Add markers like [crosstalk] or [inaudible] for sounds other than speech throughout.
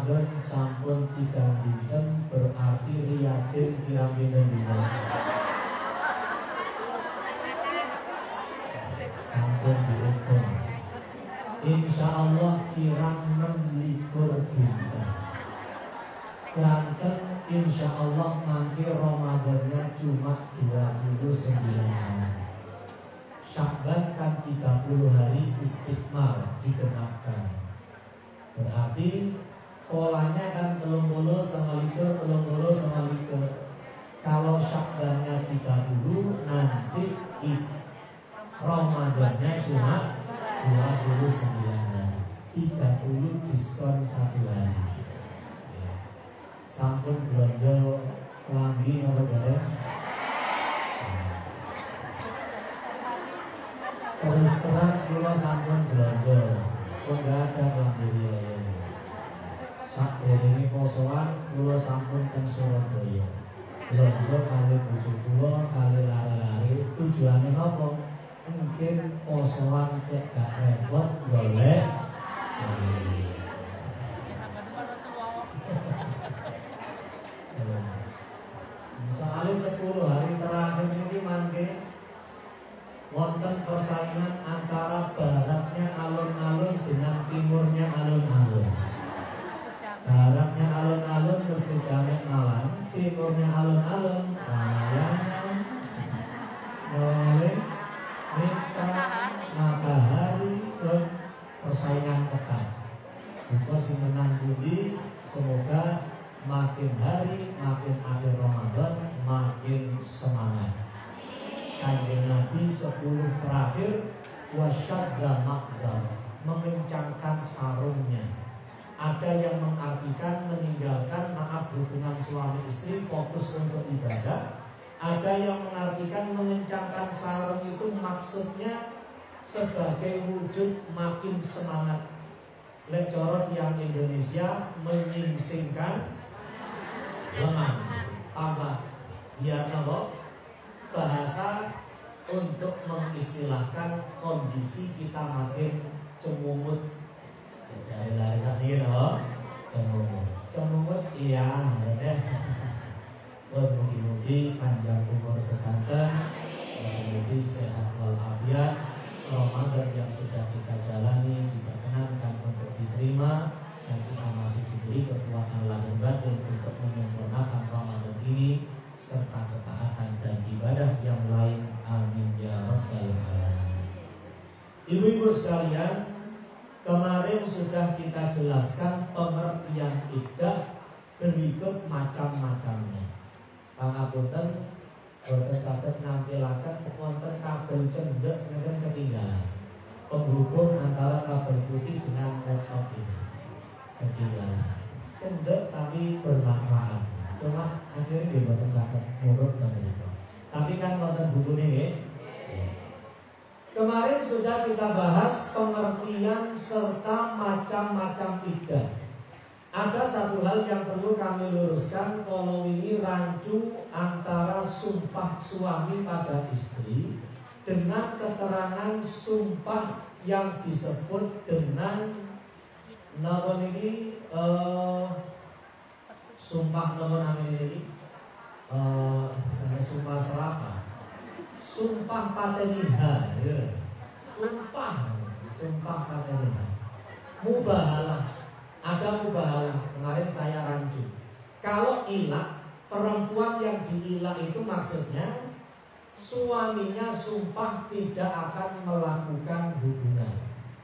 Ramadan sampun tiga dinten berarti riyatin pirang dinten dina. Sampun dihitung. Insya Allah kirang enam likur dinten. Keranten insya Allah nanti Ramadannya cuma 29 hari. Syakban kan 30 hari istiqmal dikenalkan Berarti polanya kan telung bolo sama likur, telung bolo sama likur. Kalau syakbannya 30 nanti Ramadannya cuma 29 hari. 30 diskon satu hari. Sampun belanja kelambi apa jare? Terus terang kula sampun belanja kok nggak ada kelambi riaya. Sak ini posoan kula sampun teng Surabaya. Belanja kali bojo kula kali lari-lari tujuannya apa? Mungkin posoan cek gak repot golek. Soalnya 10 hari terakhir ini mangke wonten persaingan antara baratnya alun-alun dengan timurnya alun-alun. Baratnya alun-alun mesti jamek malam, timurnya alun-alun Ramayana, Noleh, Mitra, Matahari, dan persaingan ketat. Buka si menang budi, semoga makin hari, makin akhir Ramadan, makin semangat. Kanjeng Nabi sepuluh terakhir wasyadda makzal mengencangkan sarungnya. Ada yang mengartikan meninggalkan maaf hubungan suami istri fokus untuk ibadah. Ada yang mengartikan mengencangkan sarung itu maksudnya sebagai wujud makin semangat. Lecorot yang Indonesia menyingsingkan lengan tambah biar apa bahasa untuk mengistilahkan kondisi kita makin cemumut. Cari lari saat ini loh, cemumut. Cemumut iya, ya. Mugi-mugi panjang umur sekanten, mugi sehat walafiat. Ramadan yang sudah kita jalani diperkenankan untuk diterima dan kita masih diberi kekuatan lahir batin untuk menyempurnakan Ramadan ini serta ketaatan dan ibadah yang lain. Amin ya rabbal alamin. Ibu-ibu sekalian, kemarin sudah kita jelaskan pengertian iddah berikut macam-macamnya. Pangapunten boten saged nampilaken wonten kabel cendek ngeten ketinggalan. Penghubung antara kabel putih dengan laptop ini ketinggalan. Cendek tapi bermanfaat. Cuma akhirnya boten saged murut itu. Tapi kan wonten bukunya ya. Kemarin sudah kita bahas pengertian serta macam-macam idah. Ada satu hal yang perlu kami luruskan Kalau ini rancu antara sumpah suami pada istri Dengan keterangan sumpah yang disebut dengan Nama ini uh, Sumpah nama ini uh, Misalnya sumpah serapa Sumpah pateniha ya. Sumpah Sumpah pateniha Mubahalah ada mubahalah kemarin saya rancu. Kalau ilah perempuan yang diilah itu maksudnya suaminya sumpah tidak akan melakukan hubungan.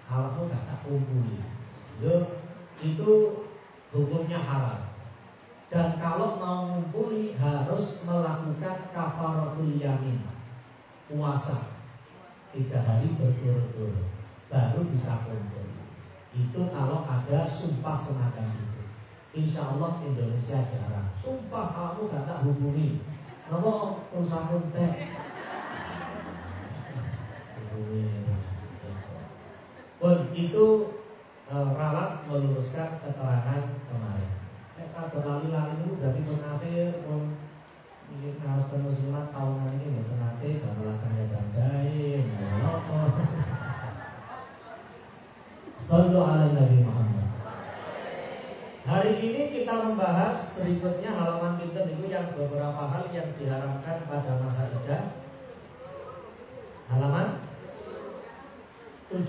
Kalau nggak tak kumpuli, itu hukumnya haram. Dan kalau mau ngumpuli harus melakukan kafaratul yamin Puasa Tiga hari berturut-turut Baru bisa kumpul itu kalau ada sumpah semacam itu. Insya Allah Indonesia jarang. Sumpah kamu gak tak hubungi. Nama perusahaan teh. Hubungi. Pun itu e, ralat meluruskan keterangan kemarin. Lali-lali itu berarti munafir kita membahas berikutnya halaman pinter itu yang beberapa hal yang diharamkan pada masa idah. Halaman 7.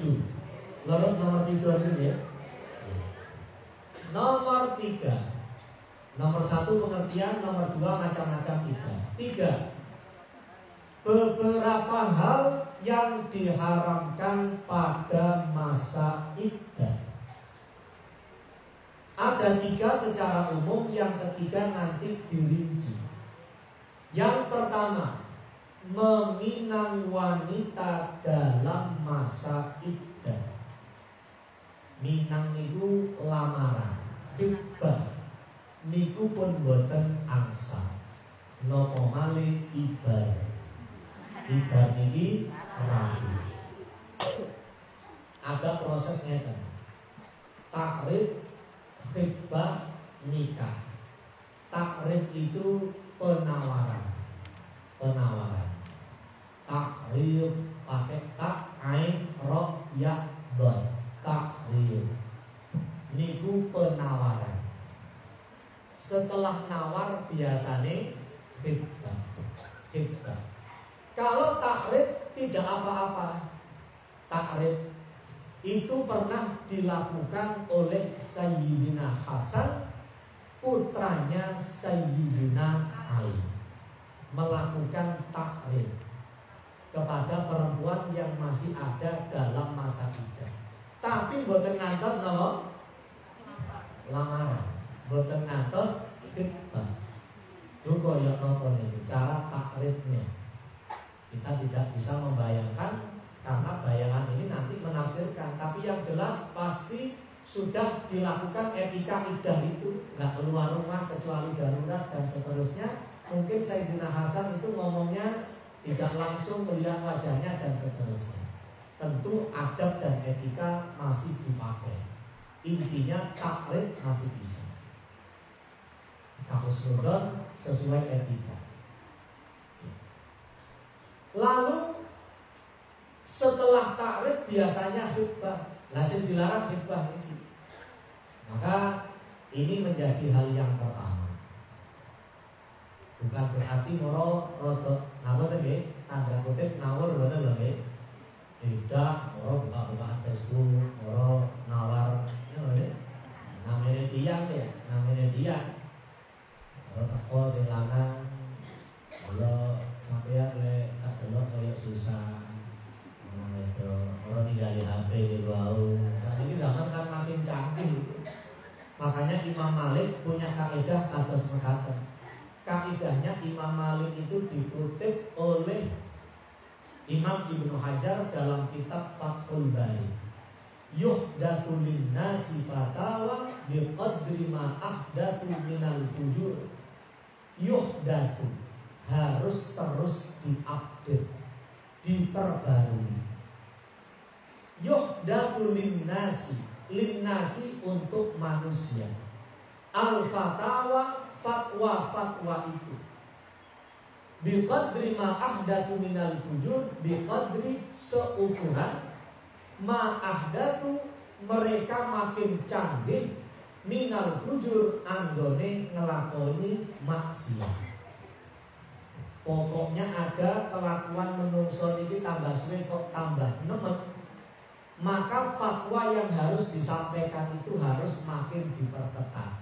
Lurus nomor 3 dulu ya. Nomor 3. Nomor 1 pengertian, nomor 2 macam-macam idah. 3. Beberapa hal yang diharamkan pada masa iddah. Ada tiga secara umum, yang ketiga nanti dirinci. Yang pertama, meminang wanita dalam masa iddah. Minang itu lamaran, hibah. Niku pun boten angsa. Nopo malih ibadah Ibar ini ragu Ada prosesnya kan Takrib Khidbah nikah. Takrib itu penawaran. Penawaran. Takrib pakai tak ain roh ya dot Takrib. Niku penawaran Setelah nawar biasanya khidbah. Khidbah. Kalau takrib tidak apa-apa. Takrib. Itu pernah dilakukan oleh Sayyidina Hasan putranya Sayyidina Ali. Melakukan takrib kepada perempuan yang masih ada dalam masa idah. Tapi boten ngantos no? Lamaran, boten ngantos khidbah. Itu koyok nopo cara takribnya. Kita tidak bisa membayangkan karena bayangan ini nanti menafsirkan. Tapi yang jelas pasti sudah dilakukan etika idah itu nggak keluar rumah kecuali darurat dan seterusnya. Mungkin Sayyidina Hasan itu ngomongnya tidak langsung melihat wajahnya dan seterusnya. Tentu adab dan etika masih dipakai. Intinya taklid masih bisa. Tahusnudon sesuai etika. Lalu setelah takrib biasanya khutbah. Langsung dilarang khutbah ini. Maka ini menjadi hal yang pertama. Bukan berarti moro roto nama tadi tanda kutip nawar betul lho Tidak moro buka-bukaan Facebook, moro nawar ya, namanya tiang ya, namanya tiang. Moro teko sing lanang kalau sampean le tak delok koyo susah. Mana itu orang ninggalin HP di bawah Saat ini zaman kan makin canggih. Makanya Imam Malik punya kaidah atas mengatakan Kaidahnya Imam Malik itu dikutip oleh Imam Ibnu Hajar dalam kitab Fathul Bari. Yuhdatu linnasi fatawa biqadri ma ahdathu minal fujur Yuhdatu harus terus diupdate diperbarui Yuhdatu linnasi linnasi untuk manusia. Al-fatawa fatwa-fatwa itu. Biqadri ma ahdatu minal fujur Biqadri seukuran Ma ahdatu mereka makin canggih Minal fujur anggone ngelakoni maksiat Pokoknya ada kelakuan menungso ini tambah suwe kok tambah nemen maka fatwa yang harus disampaikan itu harus makin diperketat.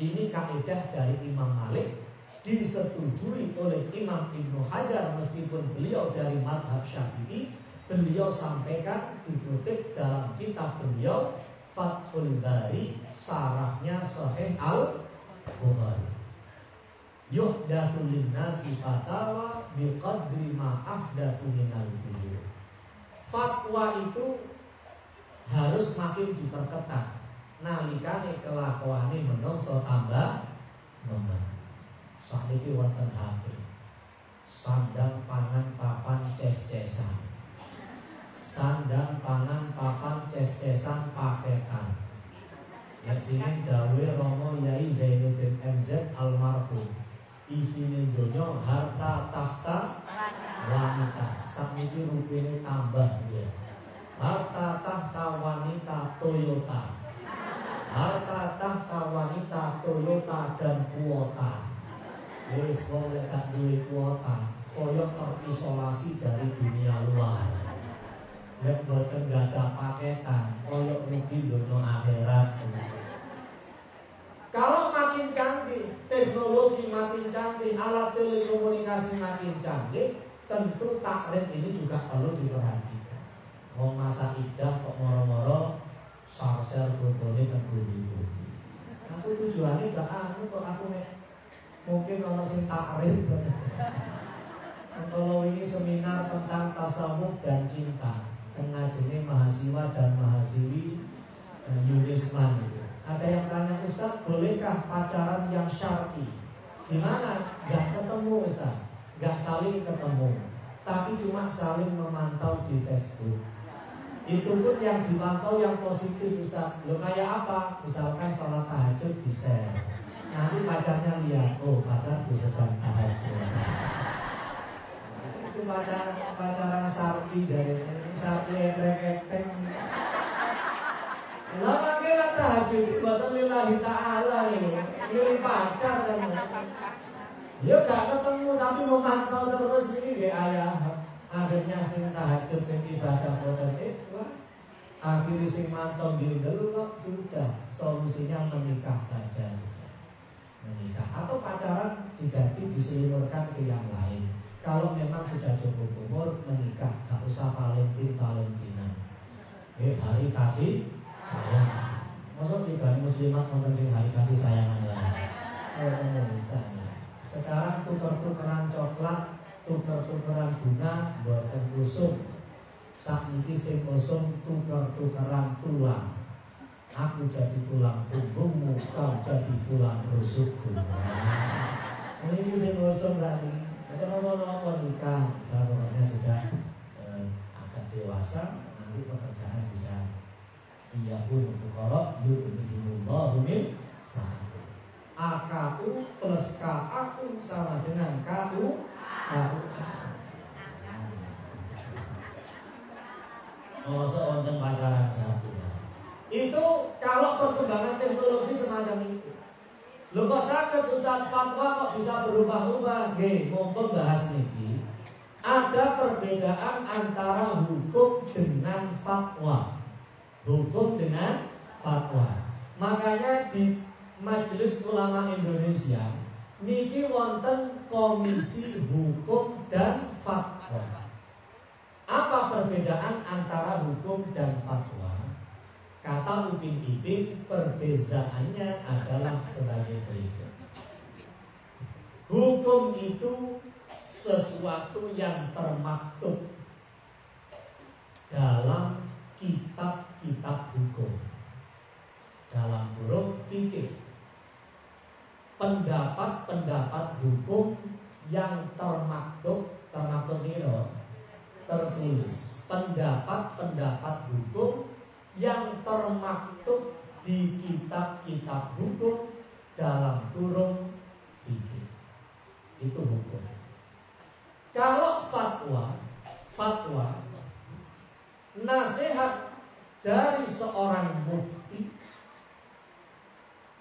Ini kaidah dari Imam Malik disetujui oleh Imam Ibnu Hajar meskipun beliau dari madhab Syafi'i beliau sampaikan dikutip dalam kitab beliau Fathul Bari sarahnya Sahih Al Bukhari. Yuhdatsu linnasi fatawa biqadri ma ahdatsu minal fatwa itu harus makin diperketat. Nalikane kelakuane menungso tambah nemen sakniki wonten HP. Sandang pangan papan ces-cesan sandang pangan papan ces-cesan paketan. Nek sini dawe Romo Yai Zainuddin MZ almarhum. Isine donya harta tahta wanita. Sakniki rupine tambah ya harta tahta wanita Toyota. Harta tahta wanita Toyota dan kuota. Wis wong lek kuota koyo terisolasi dari dunia luar lek boten paketan koyo rugi dono akhirat kalau makin canggih, teknologi makin canggih, alat telekomunikasi makin canggih, tentu takrit ini juga perlu diperhatikan. Mau masa idah kok moro-moro share foto ini kan budi Aku tujuannya gak anu kok aku nih mungkin orang sing takrit. Kalau ini seminar tentang tasawuf dan cinta, jenis mahasiswa dan mahasiswi eh, Yunisman. Ada yang tanya Ustaz, bolehkah pacaran yang syar'i? Gimana? Gak ketemu Ustaz Gak saling ketemu Tapi cuma saling memantau di Facebook Itu pun yang dimantau yang positif Ustaz Lo kayak apa? Misalkan sholat tahajud di share Nanti pacarnya lihat Oh pacarku sedang tahajud Itu pacaran, pacaran sarpi jadi Sarpi eprek-eprek Lah makanya tahajud itu buatan lillahi ta'ala ini Ini pacar kan Ya gak ketemu tapi memantau terus ini di ayah. Akhirnya sing tahajud sing ibadah boten ikhlas. Akhirnya sing mantau di delok sudah solusinya menikah saja. Menikah atau pacaran diganti diselimurkan ke yang lain. Kalau memang sudah cukup umur menikah, gak usah Valentine Valentinan. Eh hari kasih sayang. Masa tiga muslimat nonton sing hari kasih sayangan lagi. Oh, bisa. Sekarang tuker-tukeran coklat, tuker-tukeran bunga, buatan kusum. Sak niki sing kosong tuker-tukeran tulang. Aku jadi tulang punggungmu, kau jadi tulang rusukku. Ini sing kosong tadi. Nikah, nah, pokoknya sudah eh, agak dewasa, nanti pekerjaan bisa iya pun min sa'at. AKU plus KAU sama dengan pacaran satu. Itu kalau perkembangan teknologi semacam itu. Lu kok sakit Ustaz fatwa kok bisa berubah-ubah? Nggih, mumpung bahas niki. Ada perbedaan antara hukum dengan fatwa. Hukum dengan fatwa. Makanya di Majelis Ulama Indonesia niki wonten Komisi Hukum dan Fatwa. Apa perbedaan antara hukum dan fatwa? Kata Upin Ipin perbezaannya adalah sebagai berikut. Hukum itu sesuatu yang termaktub dalam kitab-kitab hukum. Dalam huruf fikih. Pendapat-pendapat hukum yang termaktub, termaktub tertulis. Pendapat-pendapat hukum yang termaktub di kitab-kitab hukum dalam kurung fikih. Itu hukum. Kalau fatwa, fatwa nasihat dari seorang mufti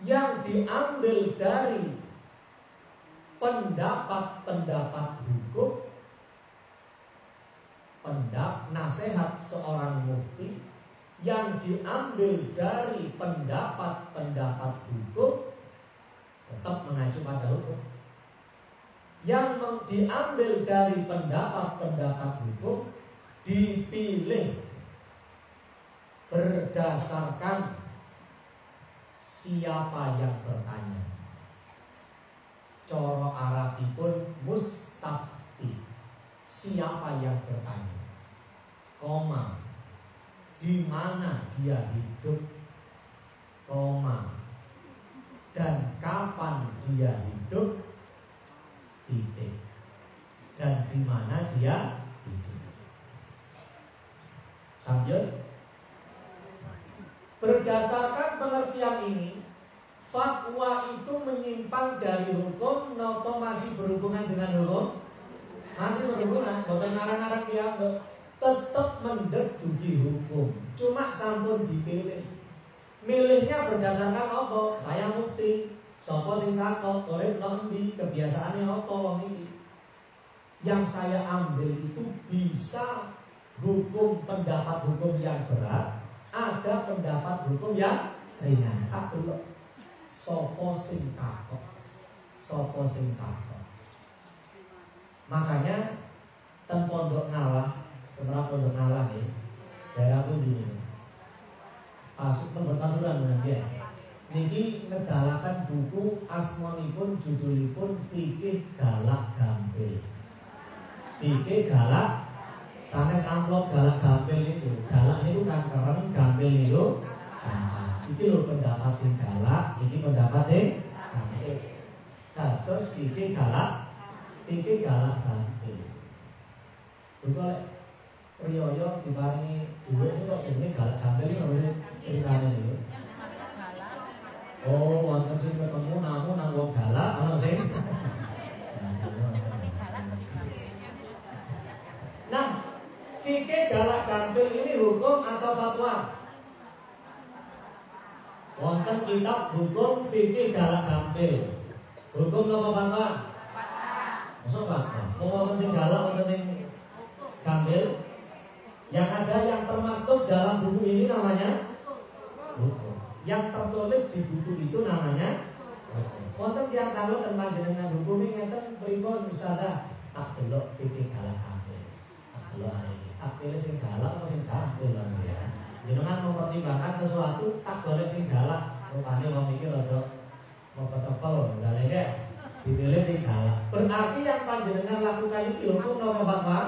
yang diambil dari pendapat-pendapat hukum pendap nasihat seorang mufti yang diambil dari pendapat-pendapat hukum tetap mengacu pada hukum. Yang diambil dari pendapat-pendapat hukum dipilih berdasarkan siapa yang bertanya. Coro Arabipun mustafti. Siapa yang bertanya? Koma di mana dia hidup, koma, dan kapan dia hidup, titik, dan di mana dia hidup. Sambil. Berdasarkan pengertian ini, fatwa itu menyimpang dari hukum, nopo masih berhubungan dengan hukum? Masih berhubungan, bukan ngarang-ngarang dia tetap mendeduki hukum. Cuma sampun dipilih. Milihnya berdasarkan apa? Saya mufti. Sopo sing takok, urip di kebiasaannya apa wong iki. Yang saya ambil itu bisa hukum pendapat hukum yang berat, ada pendapat hukum yang ringan. Aku lo sopo sing takok, sopo sing takok. Makanya ten pondok ngalah seberapa pondok ngalah ya. Daerah pun ini pasuk tempat pasukan benar ya. Niki ngedalakan buku asmonipun judulipun fikih galak gampil. Fikih galak sanes amplop galak gampil itu. Galak itu kan keren gampil itu gampang. Itu loh pendapat sing galak ini pendapat sing gampil. Terus fikih galak fikih galak gampil. Bukan Priyoyo diparingi duit ini kok jenenge galak gambel ini apa ceritanya ini? Oh, wonten sing ketemu namu nang wong galak ana sing Nah, fikih galak gampil ini hukum atau fatwa? Wonten kitab hukum fikih galak gampil. Hukum apa fatwa? Masa fatwa? Kok wonten sing galak wonten sing gampil? Yang ada yang termaktub dalam buku ini namanya buku. Yang tertulis di buku itu namanya buku. Wonten tiang kalau tentang jenengan buku ini ngeten pripun Ustazah tak delok pikir galak ambil. Tak delok hari ini. Tak pilih sing galak apa sing gampil ya. Jenengan mempertimbangkan sesuatu tak boleh sing galak. Rupanya mau mikir rada mau foto misalnya ya. Dipilih sing galak. Berarti yang panjenengan lakukan itu hukum nomor fatwa?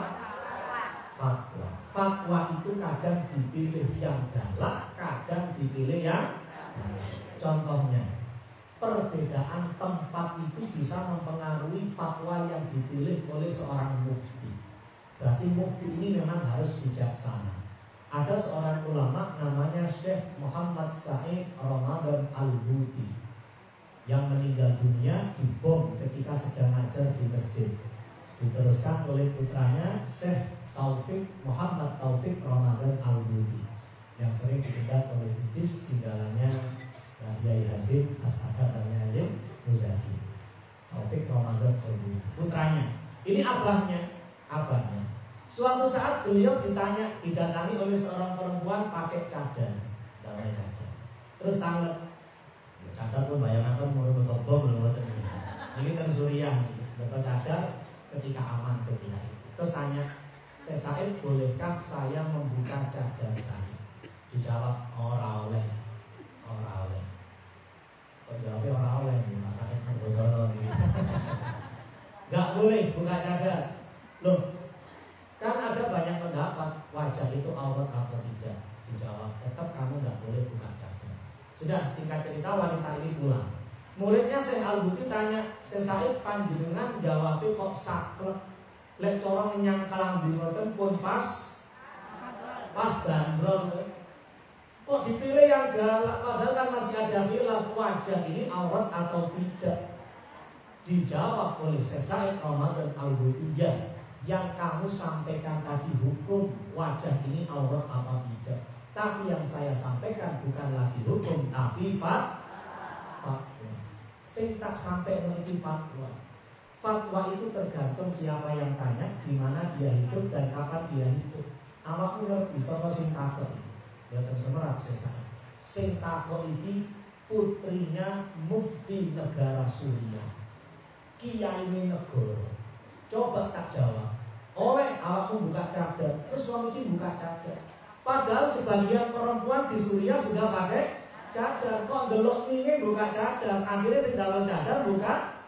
Fatwa fatwa itu kadang dipilih yang galak, kadang dipilih yang Contohnya, perbedaan tempat itu bisa mempengaruhi fatwa yang dipilih oleh seorang mufti. Berarti mufti ini memang harus bijaksana. Ada seorang ulama namanya Syekh Muhammad Said Ramadan Al-Buti yang meninggal dunia di bom ketika sedang ngajar di masjid. Diteruskan oleh putranya Syekh Taufik Muhammad Taufik Ramadan al yang sering dikenal oleh Bijis di dalamnya Yahya Hasim As'adar dan Yazid Muzadi Taufik Ramadan al putranya. Ini abahnya. Abahnya. Suatu saat beliau ditanya didatangi oleh seorang perempuan pakai cadar. Dalamnya cadar. Terus tanglet. Cadar pun bayangkan mau betul belum ini kan suriah. Betul cadar ketika aman ketika itu. Terus tanya saya Said bolehkah saya membuka cadar saya? Dijawab ora oleh. Ora oleh. Jawabnya ora oleh? Nih Mas Said Menggosono nggak boleh buka cadar loh kan ada banyak pendapat wajah itu aurat atau tidak? Dijawab tetap kamu nggak boleh buka cadar sudah singkat cerita wanita ini pulang. Muridnya saya Al tanya saya Said panjenengan jawabnya kok saklek lek cara menyang kalambi ngoten pun pas. Pas bandrol kok dipilih yang galak padahal kan masih ada khilaf wajah ini aurat atau tidak? Dijawab oleh Syekh Said Ramadan al yang kamu sampaikan tadi hukum wajah ini aurat apa tidak? Tapi yang saya sampaikan bukan lagi hukum tapi fat fatwa. Sing tak sampai menjadi fatwa Fatwa itu tergantung siapa yang tanya, di mana dia hidup dan kapan dia hidup. Awakmu ngerti sapa sing takok. Ya tersemerap sesat. Sing takok iki putrinya mufti negara Suriah. Kiai negara. Coba tak jawab. Oleh awakmu buka cadar, terus suami ini buka cadar. Padahal sebagian perempuan di Suriah sudah pakai cadar. Kok delok ini buka cadar? Akhirnya sing cadar buka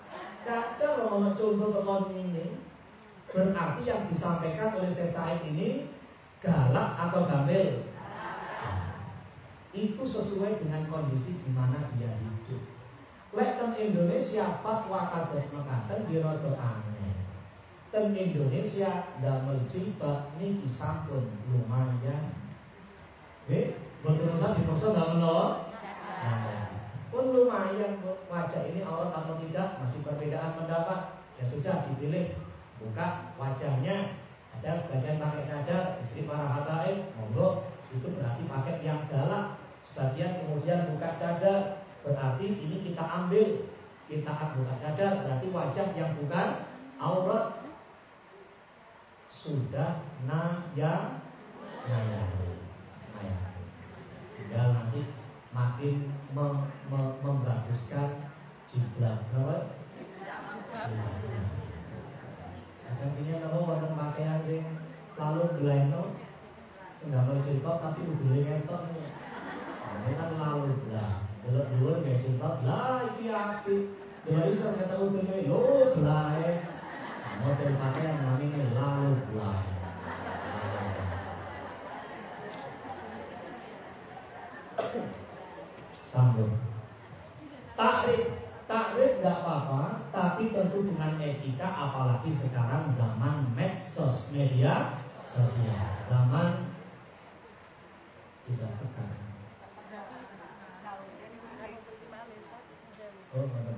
Ono contoh tekon ini berarti yang disampaikan oleh Said ini galak atau gamel. itu sesuai dengan kondisi di mana dia hidup. Lek Indonesia fatwa kados mekaten dirada aneh. Ten Indonesia damel jilbab niki sampun lumayan. Eh, usah dipaksa damel Nah, pun lumayan wajah ini aurat atau tidak masih perbedaan pendapat. Ya sudah dipilih. Buka wajahnya. Ada sebagian pakai cadar istri para habaib monggo. Itu berarti pakai yang galak. Sebagian kemudian buka cadar berarti ini kita ambil. Kita buka cadar berarti wajah yang bukan aurat sudah naya naya naya tinggal nanti makin mem, mem, membaguskan jiblak apa? Akan sini nama wonten pakaian sing lalu beleno nggak jilbab tapi udule ngetok nih. Nah, ini kan lalu belah. Delok dhuwur nggak jilbab, lah iki apik. Delok iso kata udule lo belah. Model pakaian namanya lalu belah. Thank you sambung. Takrif, takrif nggak apa-apa, tapi tentu dengan etika, apalagi sekarang zaman medsos media sosial, zaman tidak tekan. Oh, mana?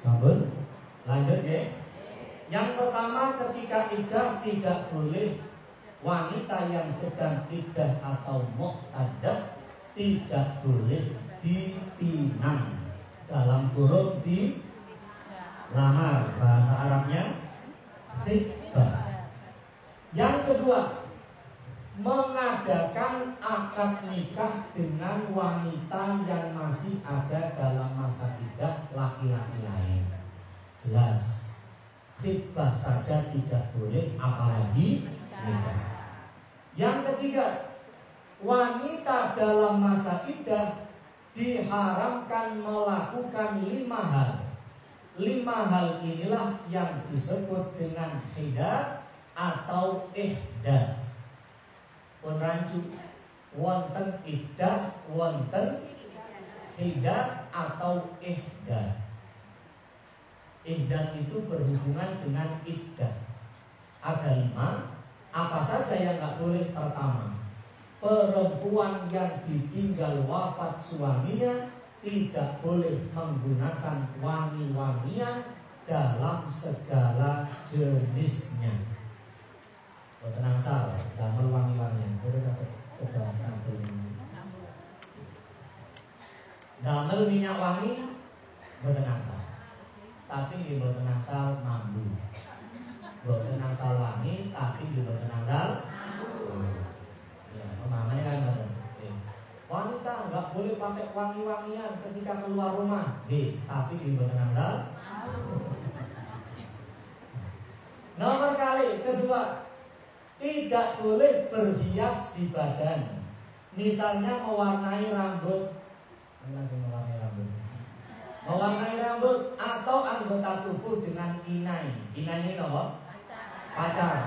Sabun. Lanjut ya. Yang pertama ketika idah tidak boleh wanita yang sedang idah atau muqtadah tidak boleh dipinang dalam kurung di lamar bahasa Arabnya khitbah. Yang kedua, mengadakan akad nikah dengan wanita yang masih ada dalam masa iddah laki-laki lain. Jelas, khidbah saja tidak boleh, apalagi nikah. Yang ketiga, wanita dalam masa iddah diharamkan melakukan lima hal. Lima hal inilah yang disebut dengan hiddah atau ihdah pun rancu wonten iddah wonten hidat atau ihdah ihdah itu berhubungan dengan iddah ada lima apa saja yang nggak boleh pertama perempuan yang wafat suaminya tidak boleh menggunakan wangi-wangian dalam segala jenisnya Boten angsal, damel wangi-wangian. Kudu sampai kedah tampil. Damel minyak wangi boten angsal. Tapi di boten angsal mambu. Boten angsal wangi tapi di boten angsal mambu. Ya, pemahamannya kan. Wanita nggak boleh pakai wangi-wangian ketika keluar rumah. D, tapi di boten. Nomor kali kedua, tidak boleh berhias di badan. Misalnya mewarnai rambut. Mana sih mewarnai rambut? Mewarnai rambut atau anggota tubuh dengan inai. Inai ini apa? Pacar.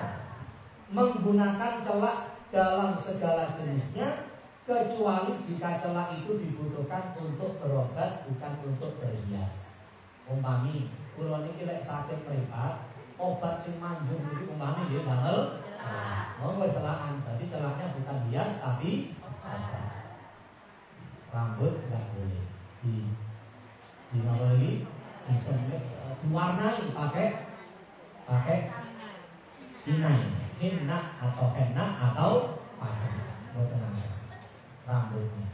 Menggunakan celak dalam segala jenisnya kecuali jika celak itu dibutuhkan untuk berobat bukan untuk berhias. Umpami, kula niki lek sakit meripat, obat sing manjur niki umpami nggih damel Oh, nggak celaan. Berarti celaknya bukan hias tapi apa? Rambut nggak boleh di di ini disemir, uh, diwarnai pakai pakai inai, henna atau henna atau pacar. Mau tenang rambutnya.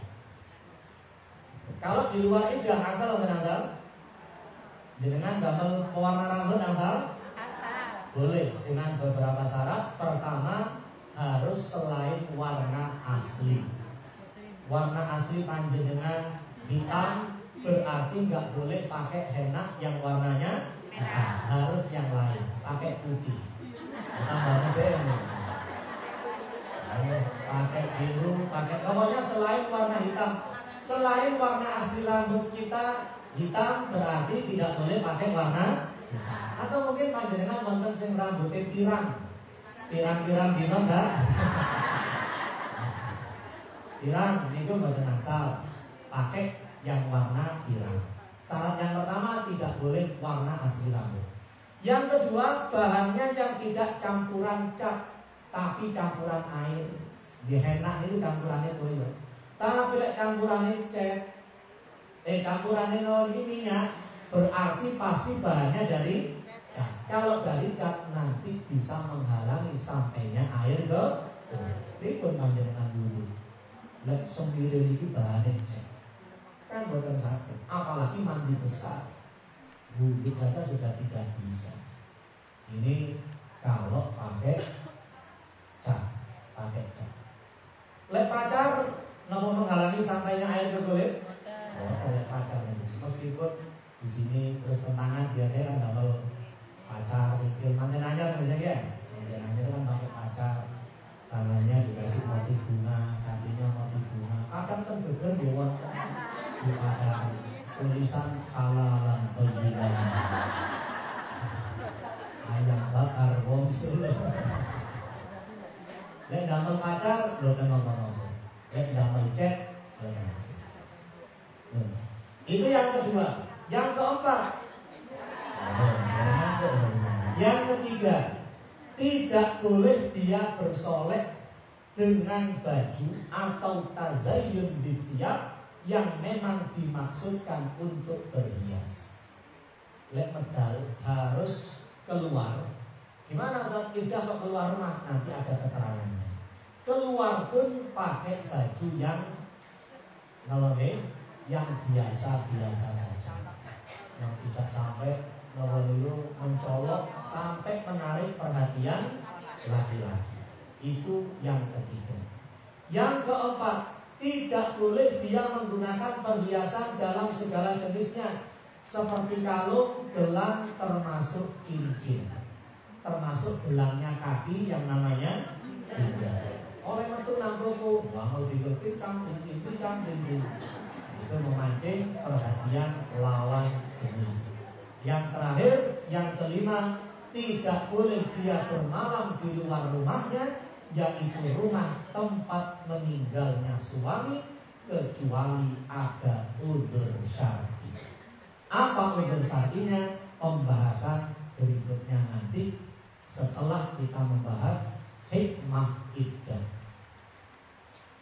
Kalau di luar ini jangan asal asal. Dengan gambar pewarna rambut asal boleh dengan beberapa syarat. Pertama harus selain warna asli. Warna asli panjenengan hitam berarti nggak boleh pakai henna yang warnanya hitam. Harus yang lain, pakai putih. Tambahnya beda. Pakai biru, pakai pokoknya selain warna hitam. Selain warna asli rambut kita hitam berarti tidak boleh pakai warna atau mungkin panjenengan wonten sing rambutnya pirang. Pirang-pirang dino enggak? pirang itu mboten asal. Pakai yang warna pirang. Syarat yang pertama tidak boleh warna asli rambut. Yang kedua, bahannya yang tidak campuran cat, tapi campuran air. Di henna itu campurannya ya. Tapi lek campurannya cat, eh campurannya nol ini minyak, berarti pasti bahannya dari kalau dari cat nanti bisa menghalangi sampainya air ke ribut panjenengan dulu. Lek sendiri ini bahannya cat. Kan bukan sakit. Apalagi mandi besar. Wudhu saja sudah tidak bisa. Ini kalau pakai cat, pakai cat. Lek pacar nopo menghalangi sampainya air ke kulit? Oh, lek pacar ini. Meskipun di sini terus tentangan biasanya kan double pacar sikil manten aja bisa ya? Manten aja kan pakai pacar. Tangannya dikasih motif bunga kakinya motif bunga. Kadang kan geger di di pacar tulisan halalan penjilan ayam bakar wong solo Lek damel pacar, lo kan ngomong-ngomong. Lek damel cek, lo kan Itu yang kedua. Yang keempat, yang ketiga, tidak boleh dia bersolek dengan baju atau tazayun di tiap yang memang dimaksudkan untuk berhias. Lek medal harus keluar. Gimana saat kok keluar rumah? Nanti ada keterangannya. Keluar pun pakai baju yang yang biasa-biasa saja. Yang tidak sampai dulu mencolok sampai menarik perhatian laki-laki. Itu yang ketiga. Yang keempat, tidak boleh dia menggunakan perhiasan dalam segala jenisnya seperti kalung, gelang, termasuk cincin, termasuk gelangnya kaki yang namanya bunda. Oleh metu nang toko, mau pincang, cincin, pincang, cincin. Itu memancing perhatian lawan jenis. Yang terakhir, yang kelima, tidak boleh dia bermalam di luar rumahnya, yaitu rumah tempat meninggalnya suami, kecuali ada udur syar'i. Apa udur syar'inya? Pembahasan berikutnya nanti setelah kita membahas hikmah iddah.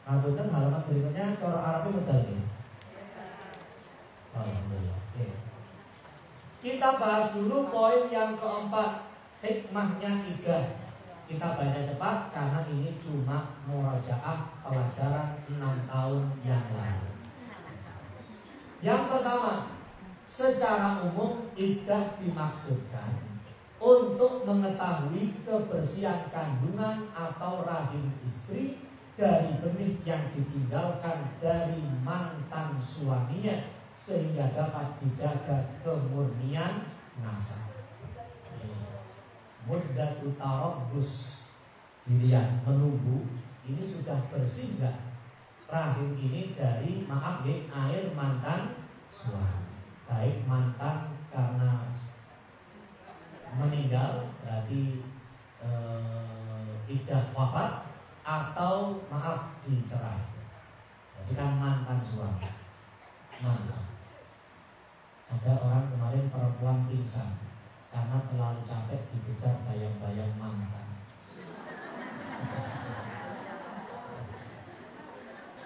Nah, halaman berikutnya cara Arabnya betul ya? Alhamdulillah. Oke. Kita bahas dulu poin yang keempat, hikmahnya iddah. Kita baca cepat karena ini cuma murajaah pelajaran 6 tahun yang lalu. Yang pertama, secara umum iddah dimaksudkan untuk mengetahui kebersihan kandungan atau rahim istri dari benih yang ditinggalkan dari mantan suaminya sehingga dapat dijaga kemurnian nasab. Muddatu tarabbus dilihat menunggu ini sudah bersih nggak? Rahim ini dari maaf ya air mantan suami baik mantan karena meninggal berarti tidak eh, wafat atau maaf dicerai berarti kan mantan suami mantan ada orang kemarin perempuan pingsan karena terlalu capek dikejar bayang-bayang mantan.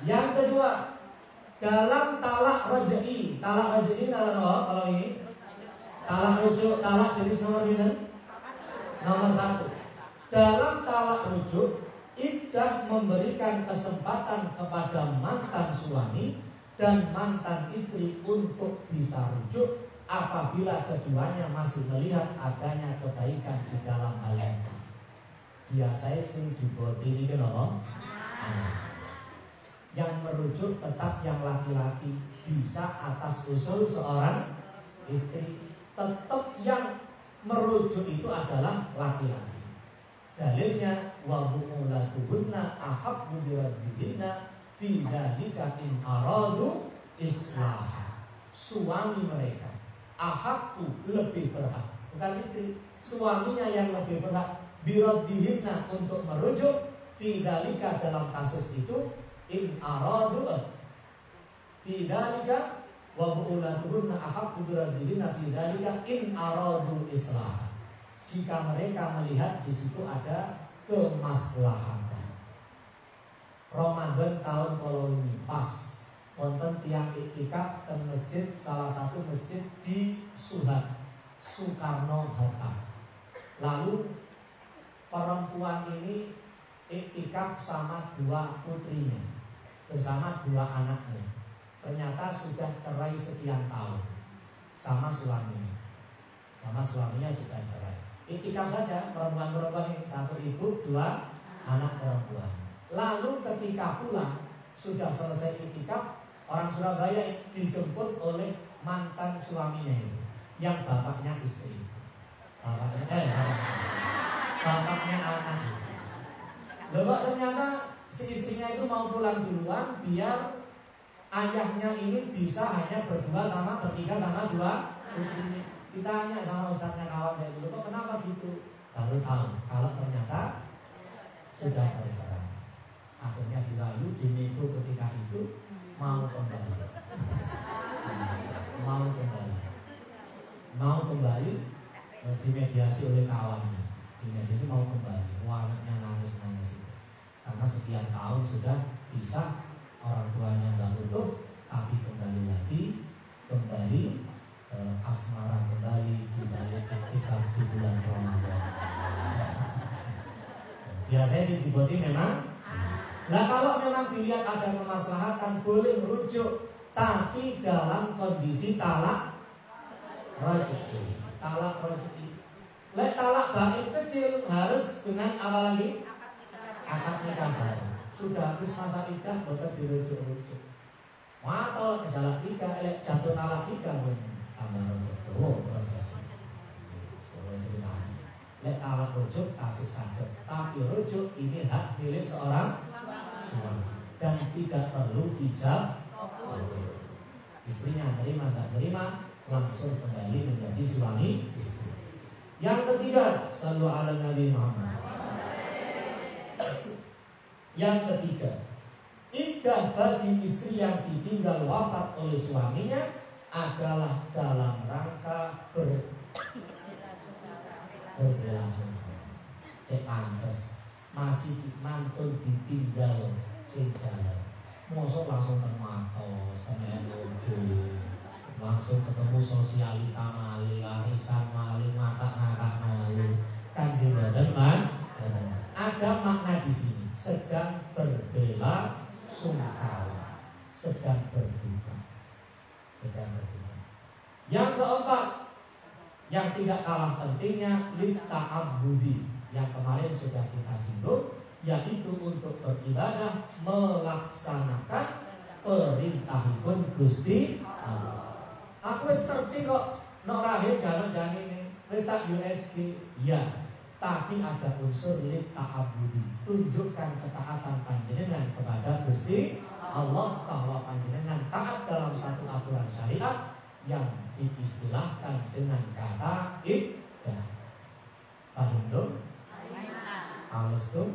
Yang kedua, dalam talak rojei, talak rojei talak apa kalau ini? Talak rujuk, talak jenis nomor ini? Nomor satu. Dalam talak rujuk, Idah memberikan kesempatan kepada mantan suami dan mantan istri untuk bisa rujuk apabila keduanya masih melihat adanya kebaikan di dalam hal itu. Biasanya sing diboti ini kenapa? Anak. Yang merujuk tetap yang laki-laki bisa atas usul seorang istri. Tetap yang merujuk itu adalah laki-laki. Dalilnya wa bu'ulatuhunna ahabbu biradbihinna fi dzalika in aradu islah. Suami mereka ahakku lebih berhak, bukan istri. Suaminya yang lebih berhak biradihibna untuk merujuk fi dzalika dalam kasus itu in aradu fi dzalika wa bu'ulatuhunna ahabbu biradihibna fi dzalika in aradu islah. Jika mereka melihat di situ ada kemaslahatan. Ramadan tahun kalau ini pas wonten tiang iktikaf ke masjid salah satu masjid di Suhat Soekarno Hatta. Lalu perempuan ini iktikaf sama dua putrinya bersama dua anaknya. Ternyata sudah cerai sekian tahun sama suaminya. Sama suaminya sudah cerai. Iktikaf saja perempuan-perempuan ini satu ibu dua anak perempuan. Lalu ketika pulang sudah selesai itikaf, orang Surabaya dijemput oleh mantan suaminya itu, yang bapaknya istri. Bapaknya, eh, bapaknya anak Lalu ternyata si istrinya itu mau pulang duluan biar ayahnya ini bisa hanya berdua sama bertiga sama dua. Kita tanya sama ustaznya kawan saya dulu, kok kenapa gitu? Baru tahu kalau ternyata sudah bercerai akhirnya dirayu dinego ketika itu mau kembali. Mau kembali. Mau kembali eh, dimediasi oleh kawannya. Dimediasi mau kembali. Warnanya nangis nangis itu. Karena sekian tahun sudah bisa orang tuanya nggak utuh tapi kembali lagi kembali eh, asmara kembali kembali ketika di bulan Ramadan. [laughs] Biasanya si Diboti memang Nah kalau memang dilihat ada kemaslahatan boleh rujuk tapi dalam kondisi talak rezeki. Talak rezeki. Lek talak baik kecil harus dengan apa lagi? akad nikah baru. Sudah habis masa nikah boten dirujuk-rujuk. Matol kejalak tiga, elek jatuh talak tiga pun tambah rujuk. Tuh proses. Lek talak rujuk kasih sakit, tapi rujuk ini hak milik seorang suami dan tidak perlu ijab Istrinya nerima tak nerima langsung kembali menjadi suami istri. Yang ketiga, selalu ala Nabi Muhammad. Yang ketiga, iddah bagi istri yang ditinggal wafat oleh suaminya adalah dalam rangka ber berbelasungkawa. Cek pantes masih mantun ditinggal sejalan. Mosok langsung termatos, temen langsung ketemu sosialita mali, arisan mali, mata ngakak mali. Kan di badan man, ada makna di sini. Sedang berbela sungkawa, sedang berduka, sedang berduka. Yang keempat, yang tidak kalah pentingnya lita abudi yang kemarin sudah kita singgung yaitu untuk beribadah melaksanakan perintah pun Gusti Allah. Aku wis ngerti kok nok rahim kalau ini wis tak USG ya tapi ada unsur lit ta'abudi tunjukkan ketaatan panjenengan kepada Gusti Allah bahwa panjenengan taat dalam satu aturan syariat yang diistilahkan dengan kata iddah. Paham dong? Alstum?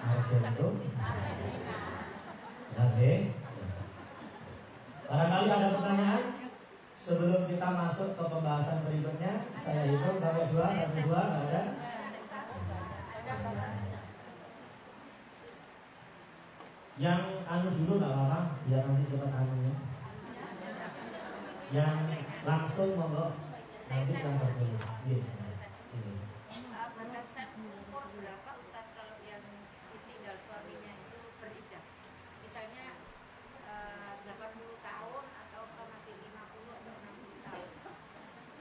Argentum? Jelas deh? Barangkali ada pertanyaan sebelum kita masuk ke pembahasan berikutnya. Saya hitung sampai dua, satu dua, nggak ada. Yang anu dulu nggak apa-apa, biar nanti cepat anunya. Yang langsung monggo nanti kan tertulis. Iya.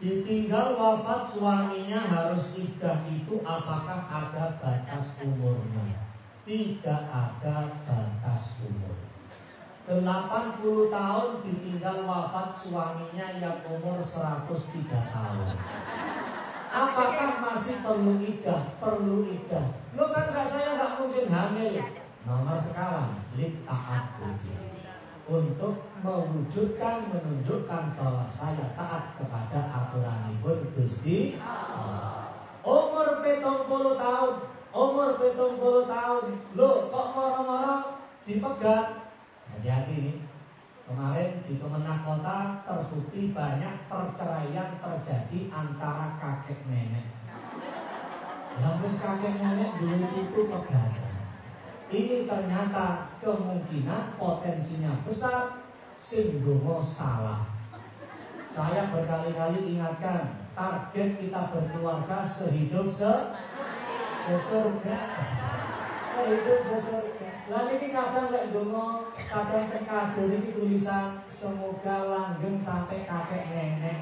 Ditinggal wafat suaminya harus nikah itu apakah ada batas umurnya? Tidak ada batas umur. 80 tahun ditinggal wafat suaminya yang umur 103 tahun. Apakah masih perlu nikah? Perlu nikah Lo kan gak saya gak mungkin hamil. Nomor sekarang Lit ta'at untuk mewujudkan menunjukkan bahwa saya taat kepada aturan ibu Gusti Umur petong puluh tahun, umur petong puluh tahun, lo kok moro-moro dipegang? Hati-hati. Kemarin di Kemenak Kota terbukti banyak perceraian terjadi antara kakek nenek. Lalu kakek nenek dulu itu pegangan ini ternyata kemungkinan potensinya besar sindromo salah. Saya berkali-kali ingatkan target kita berkeluarga sehidup se sesurga sehidup sesurga. Lalu ini kadang lek dongo, kadang kado ini tulisan semoga langgeng sampai kakek nenek.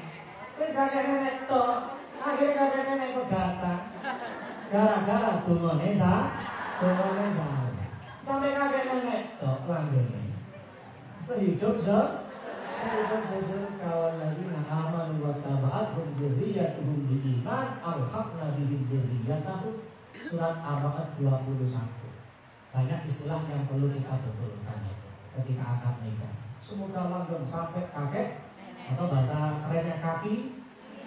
Wis kakek nenek tok, akhirnya kakek nenek pegatan. Gara-gara dongone sa, dongone sa sampai kakek nenek tok langgeng sehidup se sehidup kawan lagi. Aman wa taba'athum dzurriyyatuhum bi iman alhaqna bihim dzurriyyatahum surat Ar-Ra'd 21 banyak istilah yang perlu kita betulkan ketika akad nikah. Semoga langgeng sampai kakek atau bahasa kerennya kaki.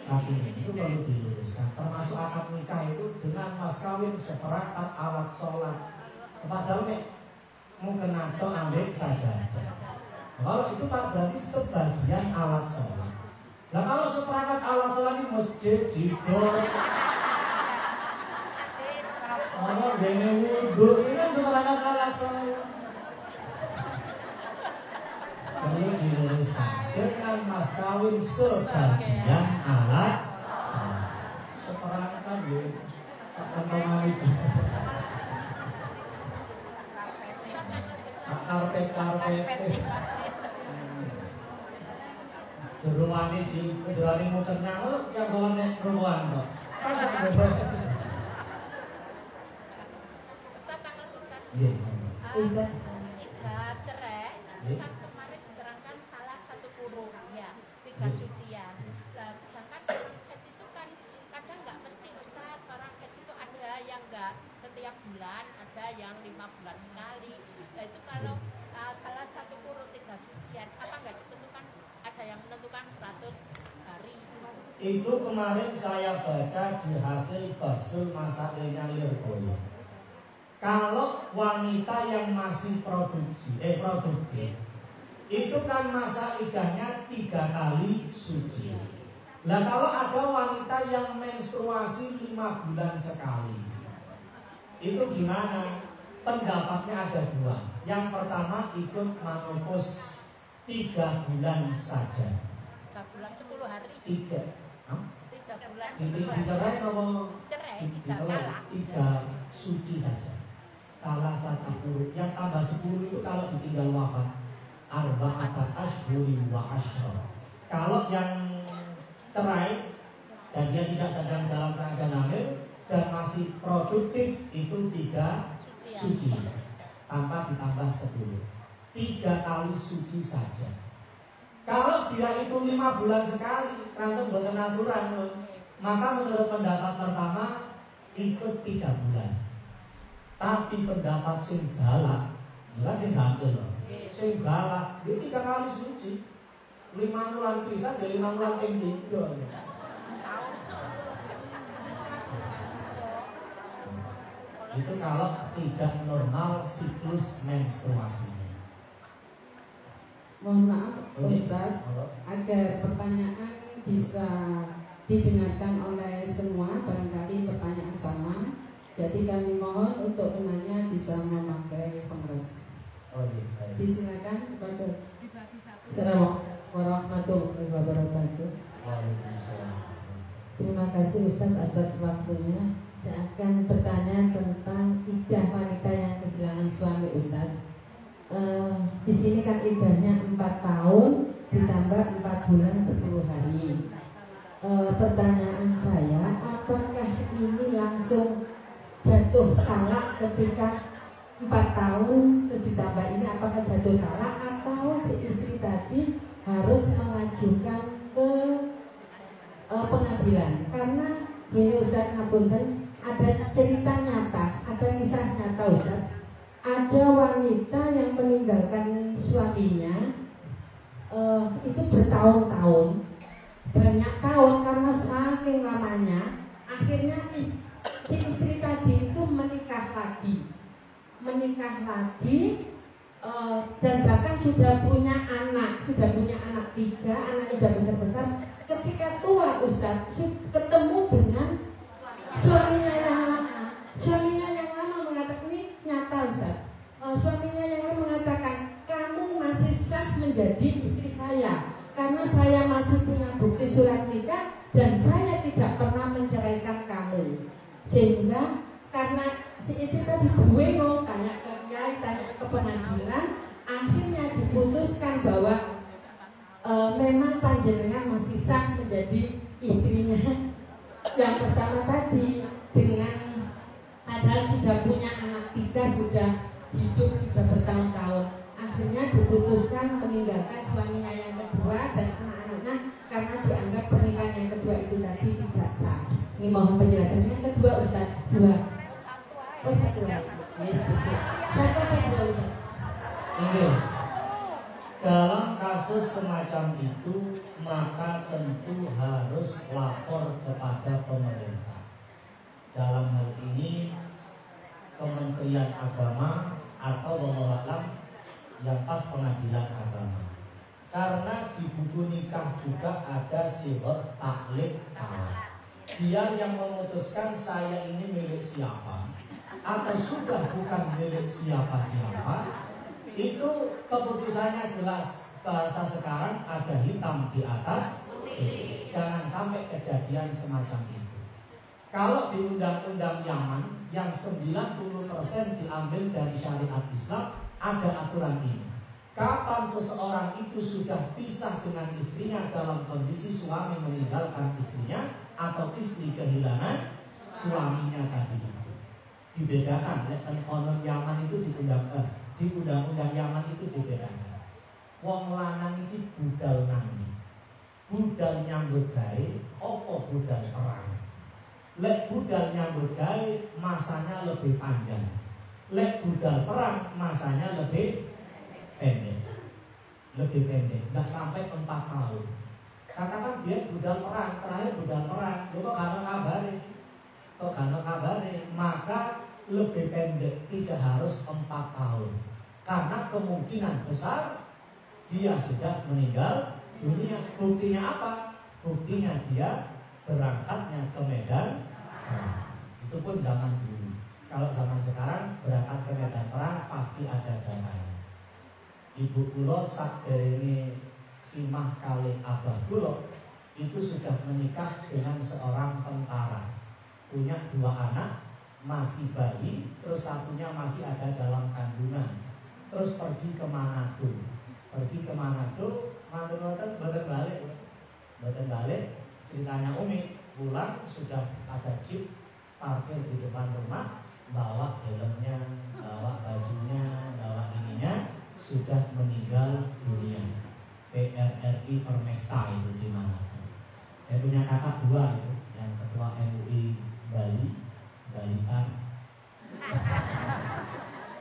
Kaki itu perlu diluruskan. Termasuk akad nikah itu dengan mas kawin seperangkat alat sholat Padahal nek mungkin atau ambil saja. Kalau itu pak berarti sebagian alat sholat. Nah kalau seperangkat alat sholat ini masjid, jidor, kalau dene wudhu ini kan seperangkat alat sholat. Perlu diluruskan dengan mas kawin sebagian alat sholat. Seperangkat ya, tak ke mana karpet-karpet jeruane ji jeruane mau tenang lo yang sholatnya perempuan kok kan sak goblok Iya. Ida cerai, Iya. kan kemarin diterangkan salah satu kurung. Ya tiga Iya. sucian. Nah, sedangkan orang head itu kan kadang nggak mesti Ustaz, orang head itu ada yang nggak setiap bulan, ada yang lima bulan sekali. Nah, itu kalau uh, salah satu sucian, apa nggak ditentukan ada yang menentukan 100 hari? Itu kemarin saya baca di hasil Basul Masailnya Lirboyo. Kalau wanita yang masih produksi, eh produktif, itu kan masa idahnya tiga kali suci. Nah kalau ada wanita yang menstruasi lima bulan sekali, itu gimana? Pendapatnya ada dua. Yang pertama ikut menopause tiga bulan saja. Tiga bulan 10 hari, Tiga, Hah? tiga bulan Di- 10 hari. dicerai apa? Cerai, tiga kalah. Tiga suci saja. Kalah tata kurung. Yang tambah sepuluh itu kalau ditinggal wafat. Arba'ata ashhuri wa ashra. Kalau yang cerai dan dia tidak sedang dalam keadaan hamil dan masih produktif itu tiga Sucian. suci tanpa ditambah sepuluh. Tiga kali suci saja. Kalau dia itu lima bulan sekali, rantau buatan aturan, maka menurut pendapat pertama ikut tiga bulan. Tapi pendapat sing galak, ya sing gandel loh. Sing galak, dia tiga kali suci. Lima bulan pisah, dari lima bulan yang tiga. Itu kalau tidak normal siklus menstruasinya. Mohon maaf. Ustaz, agar pertanyaan bisa didengarkan oleh semua, barangkali pertanyaan sama. Jadi kami mohon untuk penanya bisa memakai pengeras. Oh iya, saya. Disilakan kepada Assalamualaikum warahmatullahi wabarakatuh. Waalaikumsalam. Terima kasih Ustaz atas waktunya. Saya akan bertanya tentang idah wanita yang kehilangan suami Ustaz. Eh, di sini kan idahnya 4 tahun ditambah 4 bulan 10 hari. Eh, pertanyaan saya, apakah ini langsung jatuh talak ketika 4 tahun ditambah ini apakah jatuh talak atau si istri tadi harus mengajukan ke eh, pengadilan karena gini Ustaz Ngapunten ada cerita nyata, ada kisah nyata Ustaz. Ada wanita yang meninggalkan suaminya eh, itu bertahun-tahun. Banyak tahun karena saking lamanya akhirnya si istri tadi itu menikah lagi. Menikah lagi eh, dan bahkan sudah punya anak sudah punya anak tiga anaknya sudah besar-besar. Ketika tua Ustaz ketemu dengan suaminya yang lama suaminya yang lama mengatakan ini nyata Ustaz Eh, suaminya yang lama mengatakan kamu masih sah menjadi istri saya karena saya masih punya bukti surat nikah dan saya tidak pernah menceraikan kamu sehingga karena si istri tadi bingung tanya ke kiai tanya ke pengadilan akhirnya diputuskan bahwa e, memang panjenengan masih sah menjadi istrinya yang pertama tadi dengan padahal sudah punya anak tiga sudah hidup sudah bertahun-tahun akhirnya diputuskan meninggalkan suaminya yang kedua dan anak-anaknya karena dianggap pernikahan yang kedua itu tadi tidak sah ini mohon penjelasan yang kedua Ustaz dua oh satu lagi Yes, betul. satu apa dua Ustaz Ini dalam kasus semacam itu maka tentu harus lapor kepada pemerintah. Dalam hal ini Kementerian Agama atau wallahualam yang pas pengadilan agama. Karena di buku nikah juga ada sifat taklid talak. Biar yang memutuskan saya ini milik siapa atau sudah bukan milik siapa-siapa itu keputusannya jelas. Bahasa sekarang ada hitam di atas jangan sampai kejadian semacam itu. Kalau di undang-undang Yaman yang 90% diambil dari syariat Islam ada aturan ini. Kapan seseorang itu sudah pisah dengan istrinya dalam kondisi suami meninggalkan istrinya atau istri kehilangan suaminya tadi dibedakan nek ten konon Yaman itu di undang eh, di undang-undang Yaman itu dibedakan. Wong lanang iki budal nanti budal nyambut gawe opo budal perang? Lek budal nyambut gawe masanya lebih panjang. Lek budal perang masanya lebih pendek. Lebih pendek nggak sampai empat tahun. Karena kan dia budal perang terakhir budal perang. Lu kok gak kabari kok gak kabari maka lebih pendek, tidak harus empat tahun. Karena kemungkinan besar dia sudah meninggal dunia. Buktinya apa? Buktinya dia berangkatnya ke Medan perang. Itu pun zaman dulu. Kalau zaman sekarang berangkat ke Medan perang pasti ada dananya. Ibu kulo ini simah kali abah kulo itu sudah menikah dengan seorang tentara punya dua anak masih bayi, terus satunya masih ada dalam kandungan. Terus pergi ke Manado. Pergi ke Manado, Manado badan balik. Badan balik, ceritanya Umi pulang sudah ada jeep parkir di depan rumah, bawa helmnya, bawa bajunya, bawa ininya, sudah meninggal dunia. PRRI Permesta itu di mana? Saya punya kakak dua itu, yang ketua MUI Bali, balita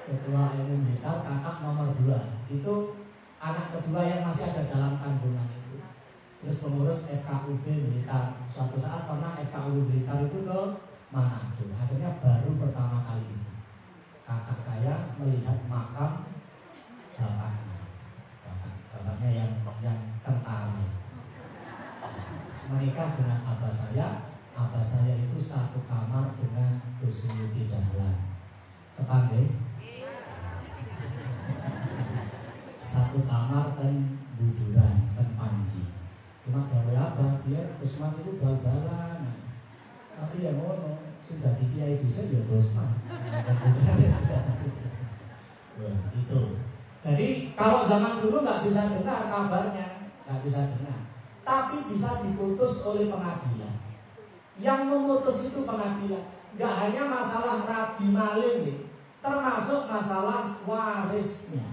ketua ilmu militer kakak nomor dua. Itu anak kedua yang masih ada dalam kandungan itu. Terus pengurus FKUB militer suatu saat pernah FKUB militer itu ke Manado. Akhirnya baru pertama kali ini. Kakak saya melihat makam bapaknya. Bapak, bapaknya yang yang tentara. Menikah dengan abah saya apa saya itu satu kamar dengan Gus di dalam. Deh satu kamar dan buduran dan panji cuma dari apa? Dia Gusman itu bal-balan. Tapi ya ngono sudah di kiai bisa ya Gusman itu jadi kalau zaman dulu nggak bisa dengar kabarnya nggak bisa dengar. Tapi bisa diputus oleh pengadilan yang memutus itu pengadilan. Gak hanya masalah rabi maling, termasuk masalah warisnya.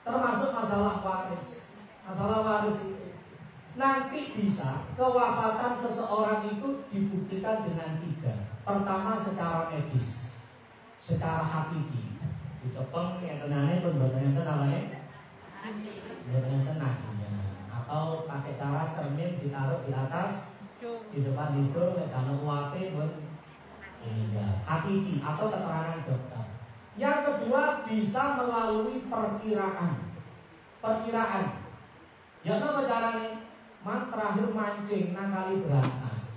Termasuk masalah waris. Masalah waris itu. Nanti bisa kewafatan seseorang itu dibuktikan dengan tiga. Pertama secara medis, secara hakiki. Dicepeng yang tenane pun buatan yang buatan yang tenaginya. Atau pakai cara cermin ditaruh di atas di depan hidung nek kana kuwate buat meninggal hakiki atau keterangan dokter. Yang kedua bisa melalui perkiraan. Perkiraan. Ya apa caranya man terakhir mancing nang kali berantas.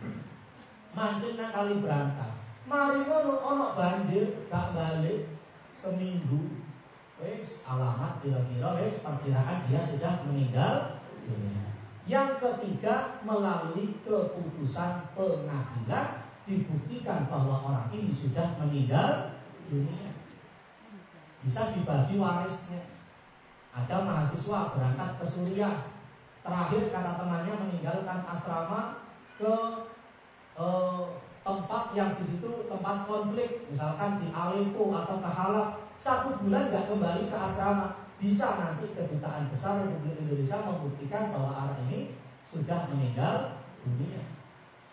Mancing nang kali berantas. Mari ngono ono banjir gak balik seminggu. Wes alamat kira-kira wes perkiraan dia sudah meninggal dunia yang ketiga, melalui keputusan pengadilan dibuktikan bahwa orang ini sudah meninggal dunia. Bisa dibagi warisnya. Ada mahasiswa berangkat ke Suriah. Terakhir kata temannya meninggalkan asrama ke eh, tempat yang di situ tempat konflik, misalkan di Aleppo atau ke Halab, satu bulan nggak kembali ke asrama bisa nanti kedutaan besar Republik Indonesia membuktikan bahwa orang ini sudah meninggal dunia,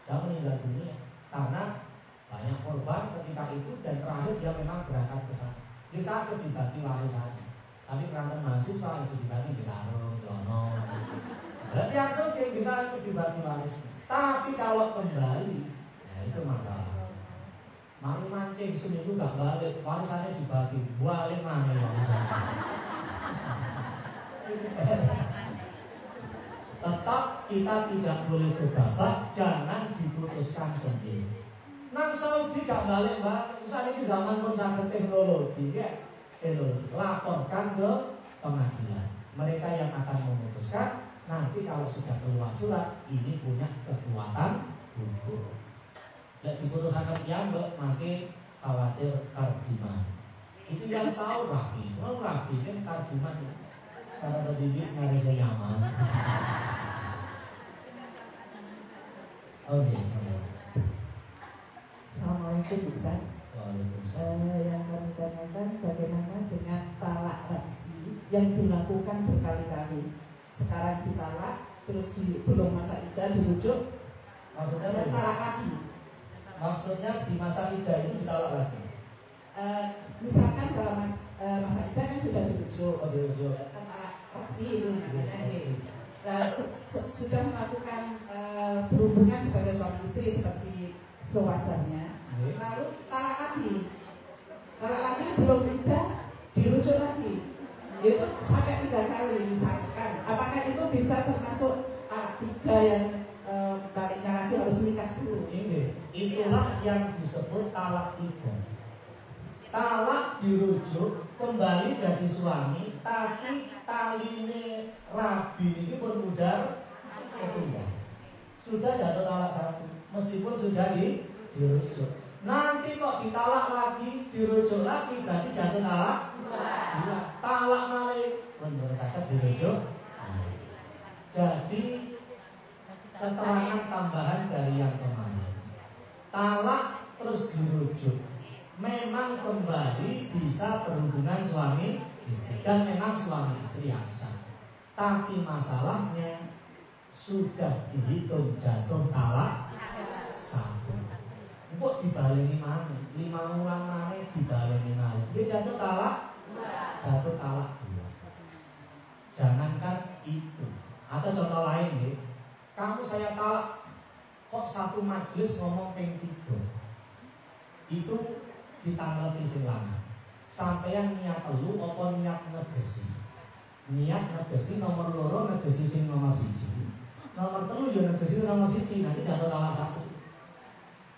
sudah meninggal dunia karena banyak korban ketika itu dan terakhir dia memang berangkat ke sana. Di saat dibagi warisannya, tapi karena mahasiswa yang dibagi di sarung, jono. Berarti yang oke bisa itu dibagi. Tapi kalau kembali, ya itu masalah. Mari mancing seminggu gak balik, warisannya dibagi, balik mana warisannya? Tetap kita tidak boleh gegabah, jangan diputuskan sendiri. Nang Saudi gak balik balik, misalnya ini zaman pun sangat teknologi ya, teknologi. Laporkan ke pengadilan. Mereka yang akan memutuskan nanti kalau sudah keluar surat ini punya kekuatan hukum. Dan diputuskan yang nanti khawatir kardiman. Itu yang tahu rapi, kalau rapi kan kardiman karena ada bibit nggak bisa nyaman. Oke. Okay. Assalamualaikum Ustaz. Waalaikumsalam. Eh, yang kami tanyakan bagaimana dengan talak raj'i yang dilakukan berkali-kali. Sekarang ditalak, terus di, belum masa iddah dirujuk, Maksudnya talak lagi. Maksudnya di masa idah itu ditalak lagi. Eh, misalkan dalam mas, masa iddah kan sudah dirujuk, Oh, kan talak raj'i itu namanya. su- sudah melakukan eh, berhubungan sebagai suami istri seperti sewajarnya. Nggih. lalu talak lagi talak lagi belum iddah dirujuk lagi itu sampai tiga kali misalkan apakah itu bisa termasuk talak tiga yang eh, baliknya lagi harus nikah dulu Ini itulah yang disebut talak tiga. Talak dirujuk kembali jadi suami, tapi taline rabi ini pun mudar setunggal. Sudah jatuh talak satu, meskipun sudah di, dirujuk. Nanti kok ditalak lagi, dirujuk lagi, berarti jatuh talak dua. Talak malih, menurut saya dirujuk. Jadi keterangan tambahan dari yang kemarin. Talak terus dirujuk. Memang kembali bisa berhubungan suami istri dan memang suami istri yang sah. Tapi masalahnya sudah dihitung jatuh talak satu. Kok dibaleni mana? Lima ulang mana dibaleni mana? Dia jatuh talak, jatuh talak dua. Jangankan itu. Atau contoh lain nih, kamu saya talak kok satu majelis ngomong peng tiga itu ditanggapi sing lanang sampeyan niat telu apa niat negesi niat negesi nomor loro negesi sing nomor siji. Nomor telu ya negesi nomor siji nanti jatuh talak satu.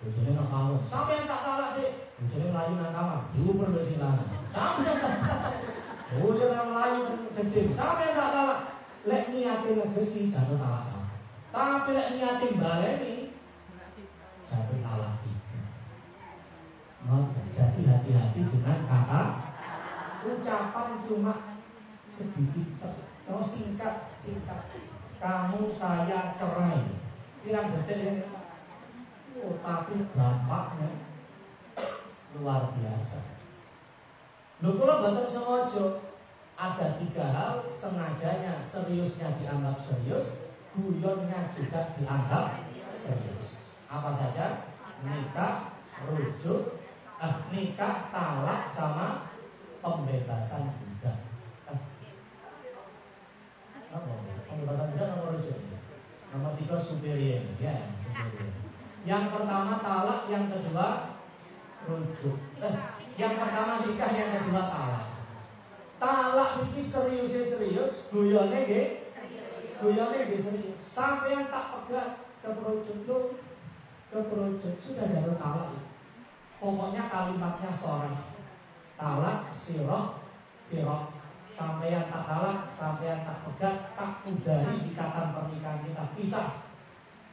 Bojone nak kamu sampeyan tak talak dek bojone melayu nang kamar. Ke sing lanang sampeyan tak talak bojone melayu jeding sampeyan tak talak lek niate negesi jatuh talak satu. Tapi lek niate baleni jatuh talak jadi hati-hati dengan kata ucapan cuma sedikit. Oh singkat singkat. Kamu saya cerai. Pirang detik ya? Oh tapi dampaknya luar biasa. Lho kula mboten sengaja ada tiga hal sengajanya seriusnya dianggap serius guyonnya juga dianggap serius. Apa saja? Nikah rujuk eh, nikah talak sama pembebasan budak eh. apa? Pembebasan budak nomor rujuk nomor tiga superior. Ya superior. Yang pertama talak yang kedua rujuk. Eh, yang pertama nikah yang kedua talak. Talak ini serius serius guyonnya nggih? Guyonnya nggih serius. Sampai yang tak pegat ke perujuk lu perujuk sudah jatuh talak pokoknya kalimatnya sore talak siroh firok sampai yang tak talak sampai yang tak pegat tak udari ikatan pernikahan kita pisah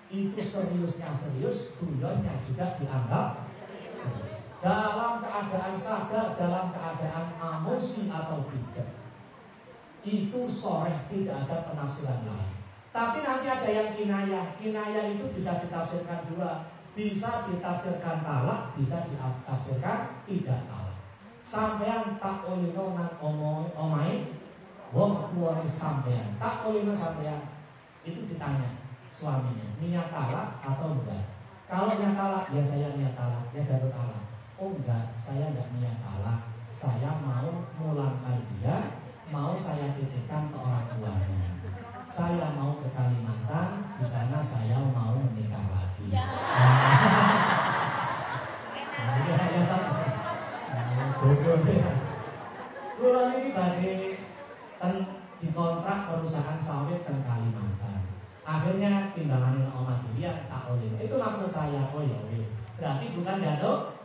itu seriusnya serius guyonnya juga dianggap dalam keadaan sadar dalam keadaan emosi atau tidak itu sore tidak ada penafsiran lain. Tapi nanti ada yang kinayah. Kinayah itu bisa ditafsirkan dua. Bisa ditafsirkan talak, bisa ditafsirkan tidak talak. Sampean tak olino nang omoi omai, wong tuane sampean. Tak olino sampean. Itu ditanya suaminya, niat talak atau enggak? Kalau niat talak, ya saya niat talak, ya jatuh talak. Oh enggak, saya enggak niat talak. Saya mau mulangkan dia, mau saya titipkan ke orang tuanya saya mau ke Kalimantan, di sana saya mau menikah lagi. Ya. Ya, ya, bodoh ya. Kulo ini badhe ten dikontrak perusahaan sawit ten Kalimantan. Akhirnya timbangan Oma Julia tak oleh. Itu maksud saya. Oh ya. Berarti bukan jatuh.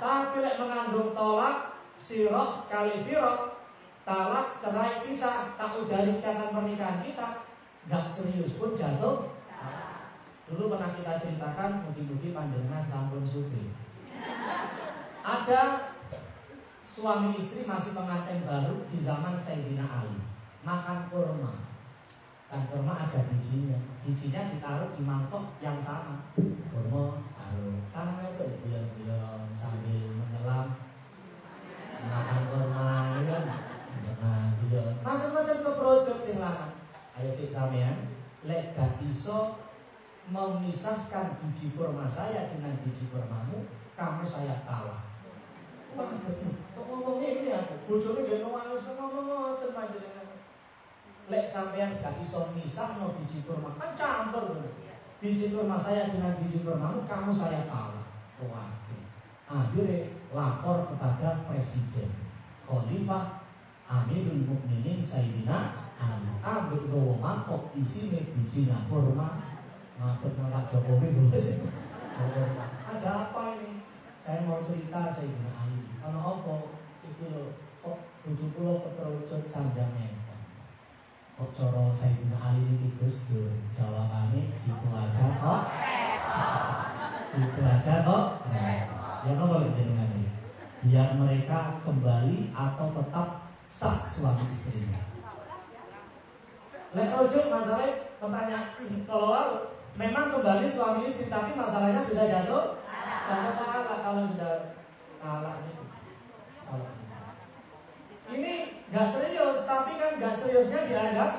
Tapi lek mengandung tolak sirok kali firok talak, cerai, pisah, tak udari ikatan pernikahan kita, nggak serius pun jatuh. Dulu pernah kita ceritakan, mungkin-mungkin panjenengan sampun sufi. Ada suami istri masih pengantin baru di zaman Sayyidina Ali, makan kurma. Kan kurma ada bijinya. Bijinya ditaruh di mangkok yang sama. Kurma taruh. Kan itu diam-diam sambil menyelam makan kurma ya kan. Nah, iya. Makan-makan ke project sing lanang. Ayo cek sampean, lek gak iso memisahkan biji kurma saya dengan biji kurmamu, kamu saya kalah. Wah, kok ngomongnya ini aku, bojone gak nangis ngomong ngoten panjenengan. Lek sampean gak iso misah no biji kurma, kan campur bener. Biji kurma saya dengan biji kurmamu, kamu saya kalah. Wah, akhirnya lapor kepada presiden Khalifah Amirul Mukminin Sayyidina Ali ambil gawa mangkok isine bijinya kurma ngatur nolak Jokowi ada apa ini? Saya mau cerita Sayyidina Ali karena apa itu loh kok tujuh puluh keterucut sanjangnya kok coro Sayyidina Ali ini Gus Dur jawabannya gitu aja kok gitu aja kok ya apa dengan ini? Biar mereka kembali atau tetap sah suami istrinya. Lek ojo masalah pertanyaan kalau memang kembali suami istri tapi masalahnya sudah jatuh jatuh kalah kalau sudah kalah ini. Ini nggak serius tapi kan nggak seriusnya dianggap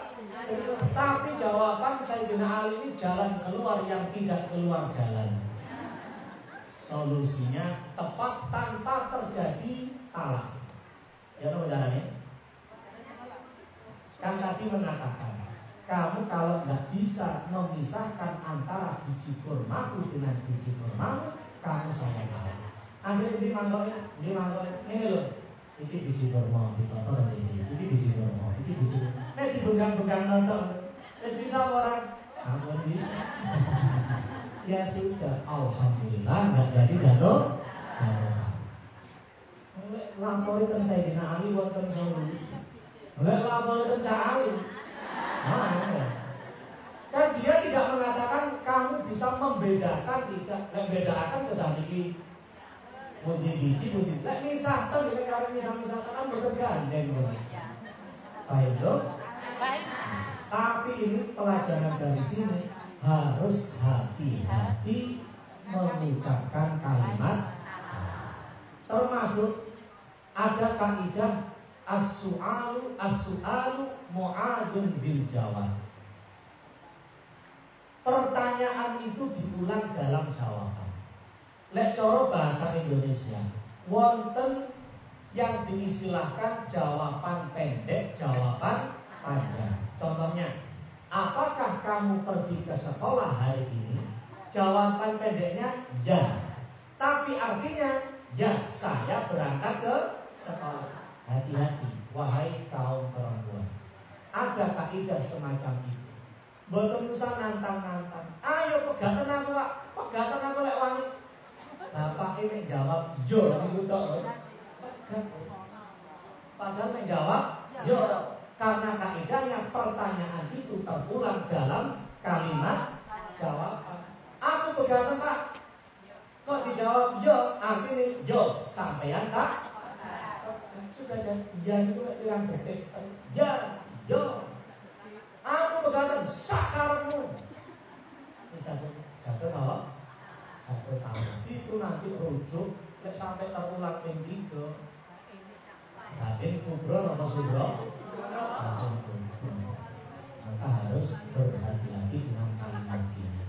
serius. Tapi jawaban Sayyidina Ali ini jalan keluar yang tidak keluar jalan. Solusinya tepat tanpa terjadi talak. Ya apa jalannya? Kan tadi mengatakan kamu kalau nggak bisa memisahkan antara biji kurmaku dengan biji kurmamu, kamu saya kalah. Akhirnya di mangkoknya, di mangkoknya, ini loh, ini biji kurma, ditotor ini, ini biji kurma, ini biji kurma. Nek dibegang-begang nonton, terus bisa orang, ampun bisa. [laughs] ya sudah, alhamdulillah nggak jadi jatuh. Lapor itu saya dina Ali wonten solusi. Enggak lapor itu Cak Kan dia tidak mengatakan kamu bisa membedakan tidak membedakan kedah niki pundi biji pundi lek misah to nek karo misah-misah kan bergandeng Baik dong. Tapi ini pelajaran dari sini harus hati-hati mengucapkan kalimat termasuk ada kaidah as-su'alu as-su'alu mu'adun bil jawab. Pertanyaan itu diulang dalam jawaban. Lek coro bahasa Indonesia, wonten yang diistilahkan jawaban pendek, jawaban panjang. Contohnya, apakah kamu pergi ke sekolah hari ini? Jawaban pendeknya ya. Tapi artinya ya, saya berangkat ke sekolah. Hati-hati, wahai kaum perempuan. Ada kaidah semacam itu. Boten usah nantang-nantang. Ayo pegatan aku, Pak. Pegatan aku lek wangi. Bapak ini jawab, yo niku tok. Padahal menjawab, yo. Karena kaidahnya pertanyaan itu terulang dalam kalimat jawaban. Aku pegatan, Pak. Kok dijawab yo, artinya yo sampean tak sudah jadi ya itu yang detik ya yo aku berkata sakarmu. Ini jatuh jatuh apa? Jatuh tahu itu nanti rujuk lek sampai terulang yang tiga. Batin kubro apa subro? Batin kubro. Maka harus berhati-hati dengan kalimat ini.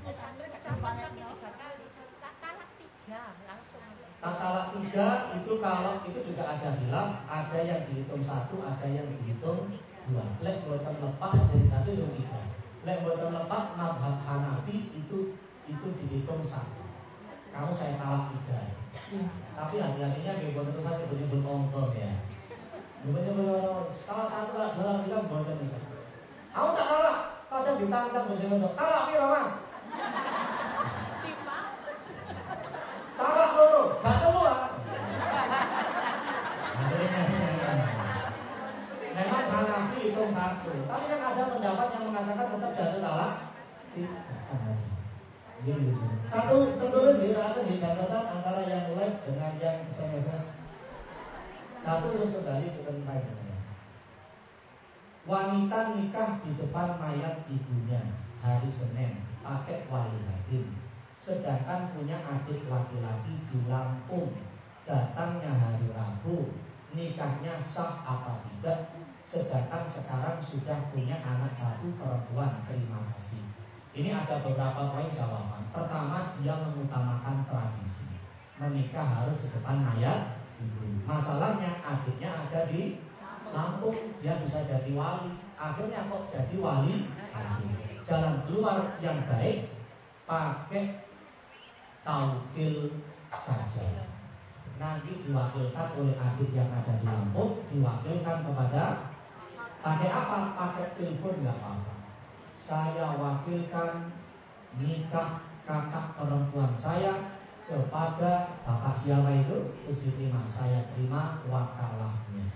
Tatala tiga itu kalau itu juga ada hilaf, ada yang dihitung satu, ada yang dihitung dua. Lek buatan lepak jadi tadi tiga. Lek buatan lepak madhab Hanafi itu itu dihitung satu. Kamu saya talak tiga. Ya. Tapi hati-hatinya kayak buatan itu saya nyebut ongkong ya. Nyebut-nyebut salah satu lah dua tiga buatan bisa. Kamu tak talak, kadang ditantang bisa untuk talak piro mas. Talak loro, gak keluar. Memang Hanafi hitung satu, tapi kan ada pendapat yang mengatakan tetap jatuh talak. Satu tertulis di sana di catatan antara yang live dengan yang SMS. Satu terus kembali ke tempat Wanita nikah di depan mayat ibunya hari Senin pakai wali hakim. Sedangkan punya adik laki-laki di Lampung. Datangnya hari Rabu nikahnya sah apa tidak sedangkan sekarang sudah punya anak satu perempuan terima kasih. Ini ada beberapa poin jawaban. Pertama dia mengutamakan tradisi. Menikah harus di depan mayat masalahnya adiknya ada di Lampung dia bisa jadi wali. Akhirnya kok jadi wali? Jalan keluar yang baik pakai taukil saja. Nanti diwakilkan oleh adik yang ada di Lampung diwakilkan kepada pakai apa? Pakai telepon nggak apa-apa. Saya wakilkan nikah kakak perempuan saya kepada bapak siapa itu? Terus diterima. Saya terima wakalahnya.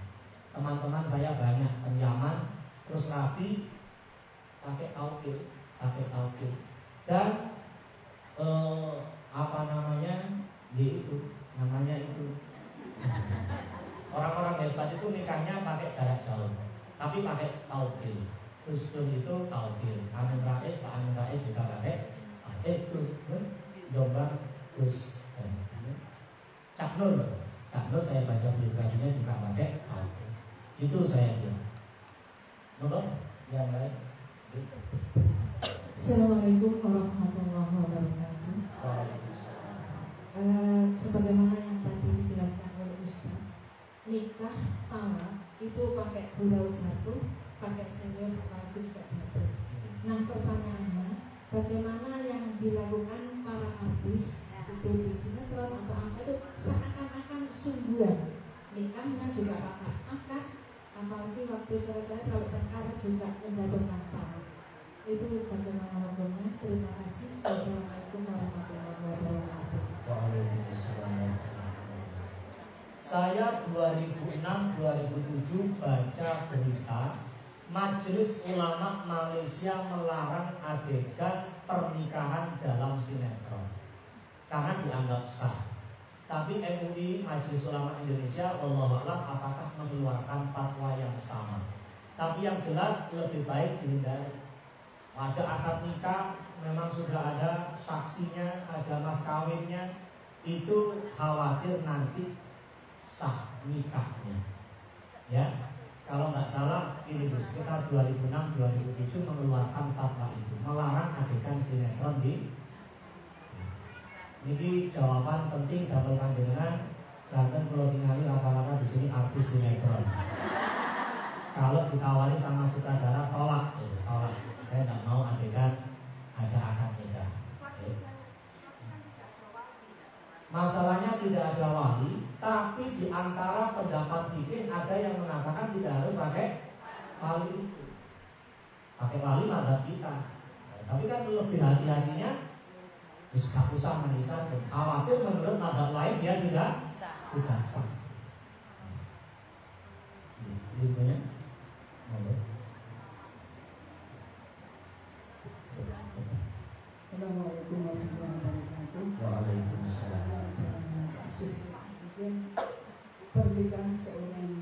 Teman-teman saya banyak penyaman terus rapi pakai taukil pakai taukil. Dan eh, apa namanya? Di itu namanya itu. [laughs] Orang-orang hebat itu nikahnya pakai jarak jauh tapi pakai taukil Gus Dur itu taukil Amin Rais Amin Rais juga pakai eh Gus Jombang Gus Cak Nur. Cak Nur saya baca biografinya juga pakai taukil itu saya bilang. Nolong yang lain. Assalamualaikum warahmatullahi wabarakatuh. Uh, sebagaimana yang tadi dijelaskan oleh Ustaz, nikah talak itu pakai gurau jatuh, pakai serius apalagi juga jatuh. Nah pertanyaannya, bagaimana yang dilakukan para artis itu di sinetron atau apa itu seakan-akan sungguhan? Nikahnya juga pakai akad apalagi waktu cerai-cerai kalau tengkar juga menjatuhkan tangan. Itu bagaimana hukumnya? Terima kasih. Wassalamualaikum warahmatullahi wabarakatuh saya 2006-2007 baca berita Majelis Ulama Malaysia melarang adegan pernikahan dalam sinetron. Karena dianggap sah. Tapi MUI Majelis Ulama Indonesia Allah apakah mengeluarkan fatwa yang sama? Tapi yang jelas lebih baik dihindari. Ada akad nikah Memang sudah ada saksinya Ada mas kawinnya Itu khawatir nanti sah nikahnya Ya kalau nggak salah ini sekitar 2006-2007 mengeluarkan fatwa itu melarang adegan sinetron di ini jawaban penting damel panjenengan Banten Pulau Tingali rata-rata di sini artis sinetron. Kalau ditawari sama sutradara tolak, eh, tolak. Saya tidak mau adegan ada akad nikah. Masalahnya tidak ada wali, tapi di antara pendapat fikih ada yang mengatakan tidak harus pakai wali itu. Pakai wali mata kita. Nah, tapi kan lebih hati-hatinya gak usah menisahkan Khawatir menurut madhab lain dia sudah Sudah sah Berikutnya Assalamualaikum warahmatullahi wabarakatuh pernikahan seorang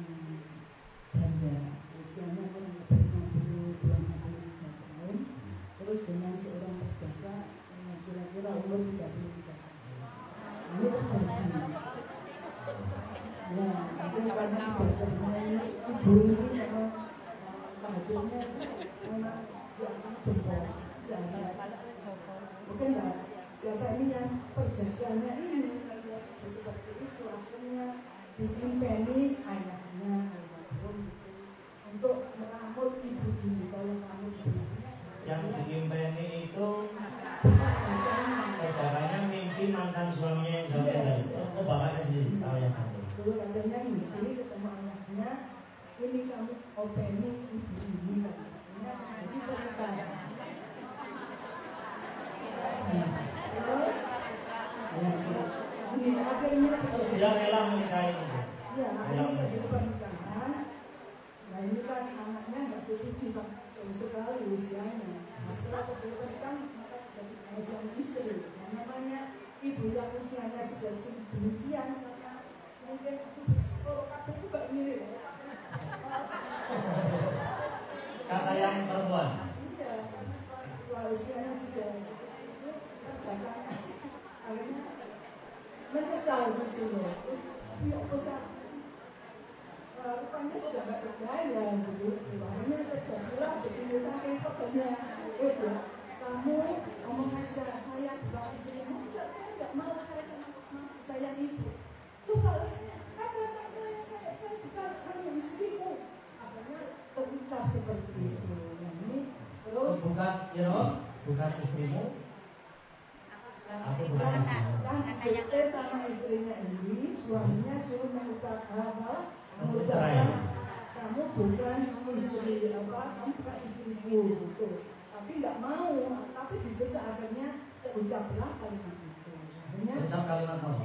tapi didesak akhirnya terucaplah kalimat itu akhirnya Tetap kalimat apa?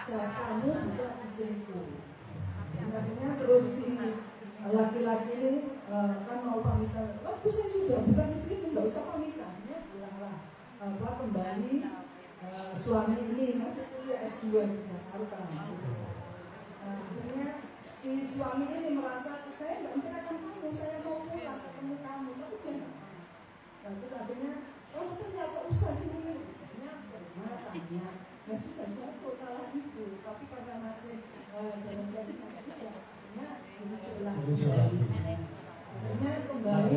saya kamu bukan istriku. Akhirnya terus si laki-laki ini eh, kan mau pamitan oh saya sudah bukan istrimu nggak usah pamitan ya pulanglah apa kembali eh, suami ini masih kuliah S2 di Jakarta. Nah, akhirnya si suami ini merasa saya nggak menyerahkan kamu saya mau pulang ketemu kamu. Tapi jangan nah, terus akhirnya tanya Pak Ustadz ini. Akhirnya pernah tanya. Ya sudah jatuh kalah ibu tapi karena masih eh, dalam jadi masih tidak Dirujuk kembali lagi. akhirnya kembali.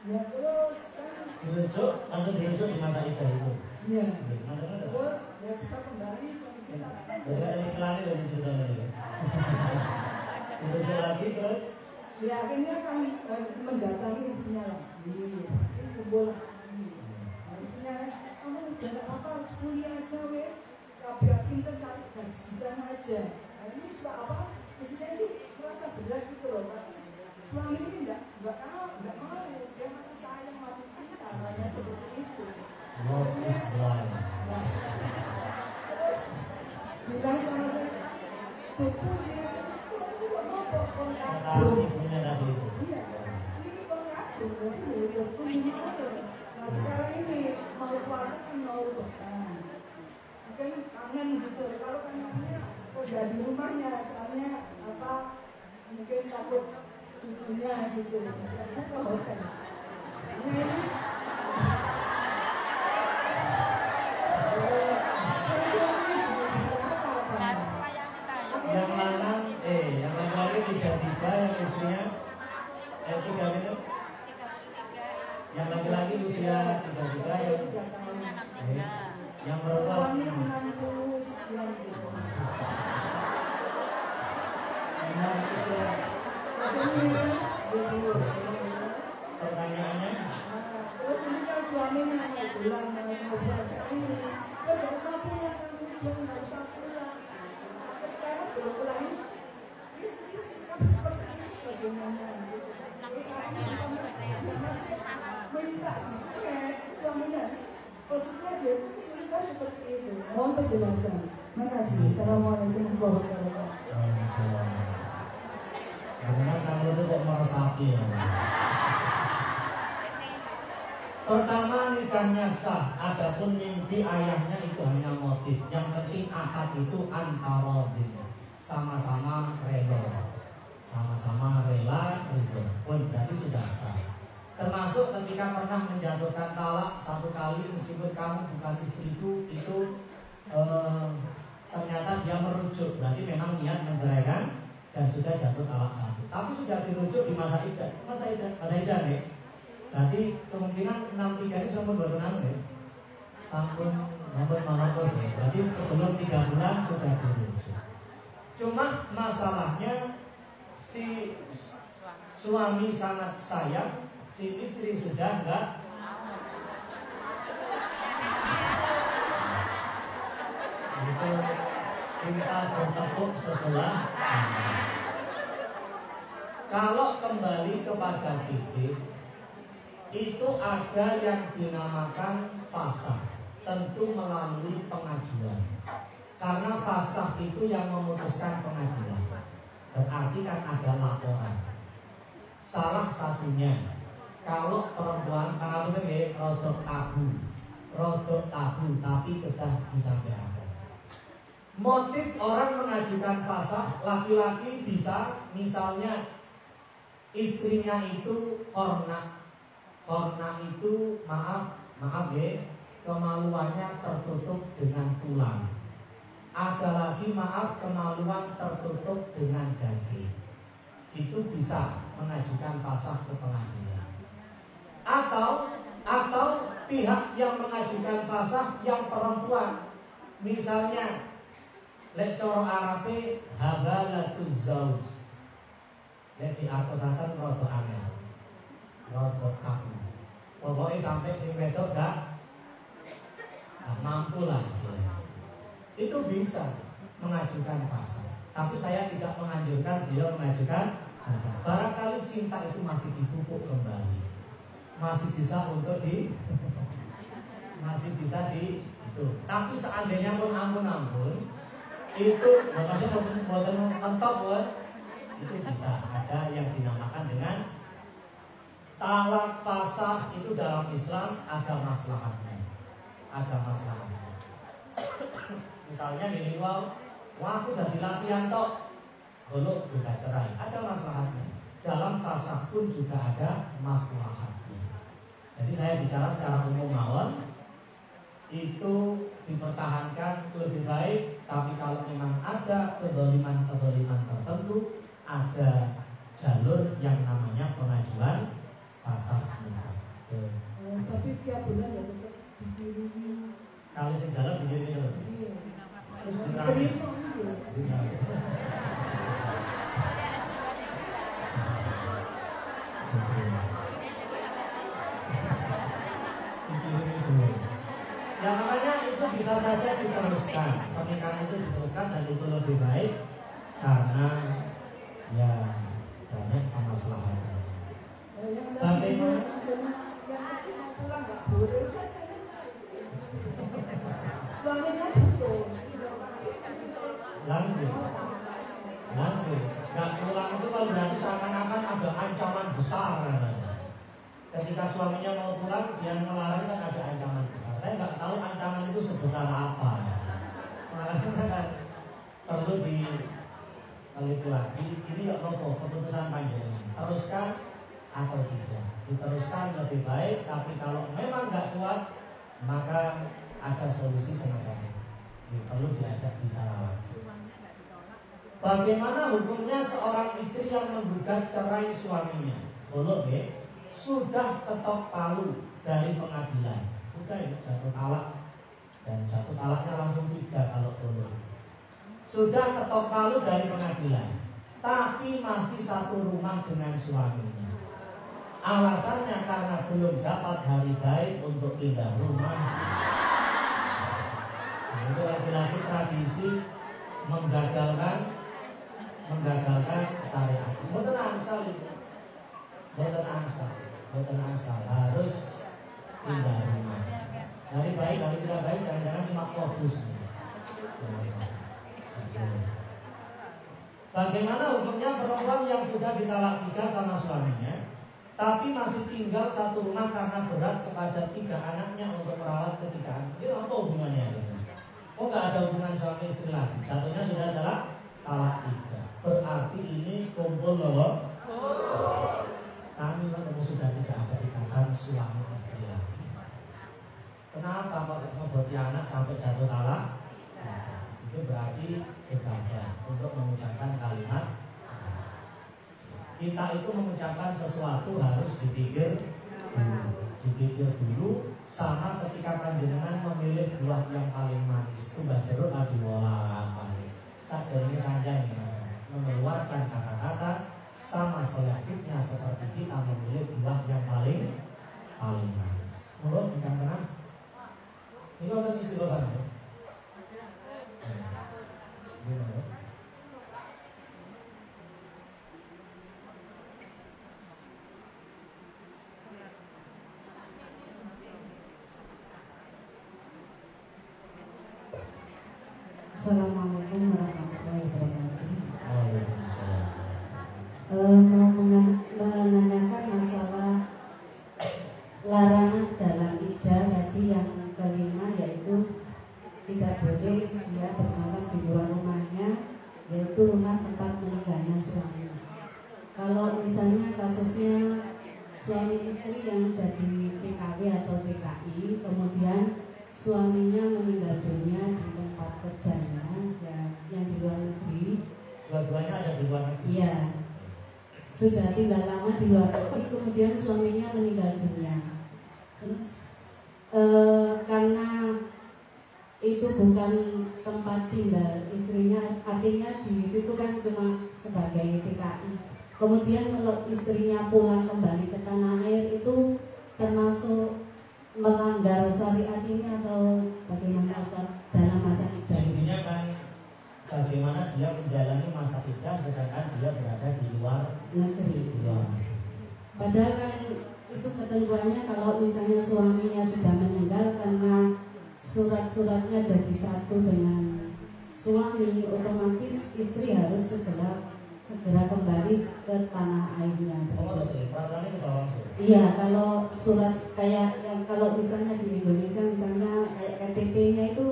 Ya terus kan? Dirujuk atau dirujuk di masa itu. ya Nanti nanti. terus ya kita kembali suami tapi kan Jadi ada iklannya dari cerita ini. Dirujuk lagi terus. Ya akhirnya kan eh, mendatangi istrinya lagi, ini kumpul udah gak apa-apa harus kuliah aja weh, biar pinter cari gaji di sana aja. Nah ini suka apa? Istrinya itu merasa berat gitu loh, tapi suami ini enggak enggak tahu, enggak mau, dia masih sayang, masih cinta, hanya seperti itu. Love is blind. Nah, terus bilang sama saya, tuh puji, kamu kok nopo kon Kata mungkin kangen gitu. Kalau kangennya udah di rumahnya, soalnya apa? Mungkin takut cucunya gitu. Akhirnya ke hotel. Nah ini Eh, kan suami berapa, Pak? Yang lanang, eh, yang laki-laki tiga tiga, yang istrinya, eh tiga itu. Yang laki-laki usia tiga tiga, yang Tiga tahun. eh, yang perempuan Perempuannya 60 sekian gitu. enam sekian. Akhirnya gitu. Pertanyaannya, Nah, terus ini kan suaminya mau pulang mau mau puasa ini. Lo gak usah pulang kamu, jangan gak usah pulang. Sampai sekarang belum pulang ini. Istri sikap seperti ini bagaimana? Dia masih minta dicuek suaminya. Maksudnya dia cerita seperti itu. Mohon penjelasan. Makasih. Assalamualaikum warahmatullahi wabarakatuh. Bagaimana kamu itu kok meresapi ya? Pertama nikahnya sah, adapun mimpi ayahnya itu hanya motif. Yang penting akad itu antara sama-sama rela, sama-sama rela ridho. Pun berarti sudah sah. Termasuk ketika pernah menjatuhkan talak satu kali meskipun kamu bukan istriku itu eh, ternyata dia merujuk berarti memang niat menceraikan dan sudah jatuh talak satu. Tapi sudah dirujuk di masa idah, masa idah, masa idah nih. Berarti kemungkinan 63 ini sampun buat anu ya. Sampun sampun monopos ya. Berarti sebelum tiga bulan sudah dirujuk. Cuma masalahnya si suami sangat sayang, si istri sudah enggak itu cinta bertepuk setelah hamil. Kalau kembali kepada fikih itu ada yang dinamakan fasah, tentu melalui pengajuan. Karena fasah itu yang memutuskan pengadilan. Berarti kan ada laporan. Salah satunya kalau perempuan pengakuan ini rodok tabu, rodok tabu tapi tetap disampaikan. Motif orang mengajukan fasah laki-laki bisa misalnya istrinya itu korna. Korna itu maaf, maaf ya, kemaluannya tertutup dengan tulang. Ada lagi maaf kemaluan tertutup dengan daging. Itu bisa mengajukan fasah ke pengadilan. Atau atau pihak yang mengajukan fasah yang perempuan misalnya lek coro Arabe habalatuz zauj. Lek artosaken rada angel. Rada kaku. Pokoknya sampai si wedok gak nah, mampu lah itu bisa mengajukan fasah tapi saya tidak menganjurkan beliau mengajukan fasah barangkali cinta itu masih dipupuk kembali. Masih bisa untuk di masih bisa di itu. Tapi seandainya pun ampun ampun itu maksudnya buatan mentok buat itu bisa ada yang dinamakan dengan talak fasah itu dalam Islam ada maslahatnya ada maslahatnya misalnya gini wow wah aku udah dilatihan tok belum juga cerai. Ada maslahatnya dalam fasah pun juga ada maslahatnya jadi saya bicara secara umum mawon. Itu dipertahankan lebih baik tapi kalau memang ada kedoliman-kedoliman tertentu ada jalur yang namanya pengajuan pasar nikah Oh, tapi tiap bulan ya tetap dikirimi. kalau sing jalan terus Iya. Terus Dikirimi. dikirimi. iya. Dikirimi. Ya makanya itu bisa saja diteruskan Pernikahan itu diteruskan dan itu lebih baik Karena ya banyak kemaslahatan tadi Bagaimana? butuh. Lanjut Lanjut Gak pulang itu kan berarti seakan-akan ada ancaman besar. Ketika suaminya mau pulang Dia melarang kan ada ancaman besar Saya nggak tahu ancaman itu sebesar apa kan [laughs] Perlu di Teliti lagi Ini ya nopo keputusan panjangnya Teruskan atau tidak Diteruskan lebih baik Tapi kalau memang nggak kuat Maka ada solusi semacam itu Ini Perlu diajak bicara lagi Bagaimana hukumnya seorang istri yang menggugat cerai suaminya? Ya? Sudah ketok palu dari pengadilan. Udah ini jatuh talak dan jatuh talaknya langsung tiga kalau boleh. Sudah ketok palu dari pengadilan, tapi masih satu rumah dengan suaminya. Alasannya karena belum dapat hari baik untuk pindah rumah. Nah, itu lagi-lagi tradisi menggagalkan menggagalkan syariat. Bukan angsal itu. Bukan angsal. Bukan angsal. Harus pindah rumah. Hari baik, hari tidak baik, jangan-jangan cuma fokus. Bagaimana hukumnya perempuan yang sudah ditalak tiga sama suaminya tapi masih tinggal satu rumah karena berat kepada tiga anaknya untuk merawat ketiga anak. Ini apa hubungannya? Oh nggak ada hubungan suami istri lagi. Satunya sudah adalah talak tiga. Berarti ini kumpul loh. Kami ketemu sudah tidak ada ikatan suami. Kenapa kok membuat anak sampai jatuh talak? Itu berarti gegabah untuk mengucapkan kalimat kita itu mengucapkan sesuatu harus dipikir dulu. Dipikir dulu sama ketika panjenengan memilih buah yang paling manis. Itu mbah jeruk adu wala paling ini sanjang ya mengeluarkan kata-kata sama selektifnya seperti kita memilih buah yang paling paling manis menurut bukan tenang ini untuk istilah ya Gimana? Assalamualaikum warahmatullahi wabarakatuh. Waalaikumsalam. Eh, mau mengen- menanyakan masalah larangan dalam idah tadi yang kelima yaitu tidak boleh dia bermalam di luar rumahnya yaitu rumah tempat meninggalnya suami. kalau misalnya kasusnya suami istri yang jadi TKW atau TKI kemudian suaminya meninggal dunia di tempat kerjanya ya yang di luar negeri dua-duanya ada di luar negeri iya. Sudah tinggal lama di luar negeri kemudian suaminya meninggal dunia. Terus eh, karena itu bukan tempat tinggal istrinya artinya di situ kan cuma sebagai TKI kemudian kalau istrinya pulang kembali ke tanah air itu termasuk melanggar syariat ini atau bagaimana Ustaz dalam masa ini? Intinya kan bagaimana dia menjalani masa iddah sedangkan dia berada di luar negeri di luar negeri. Padahal kan itu ketentuannya kalau misalnya suaminya sudah meninggal karena surat-suratnya jadi satu dengan suami, otomatis istri harus segera segera kembali ke tanah airnya. Oh, langsung. Iya, kalau surat kayak yang kalau misalnya di Indonesia misalnya kayak KTP-nya itu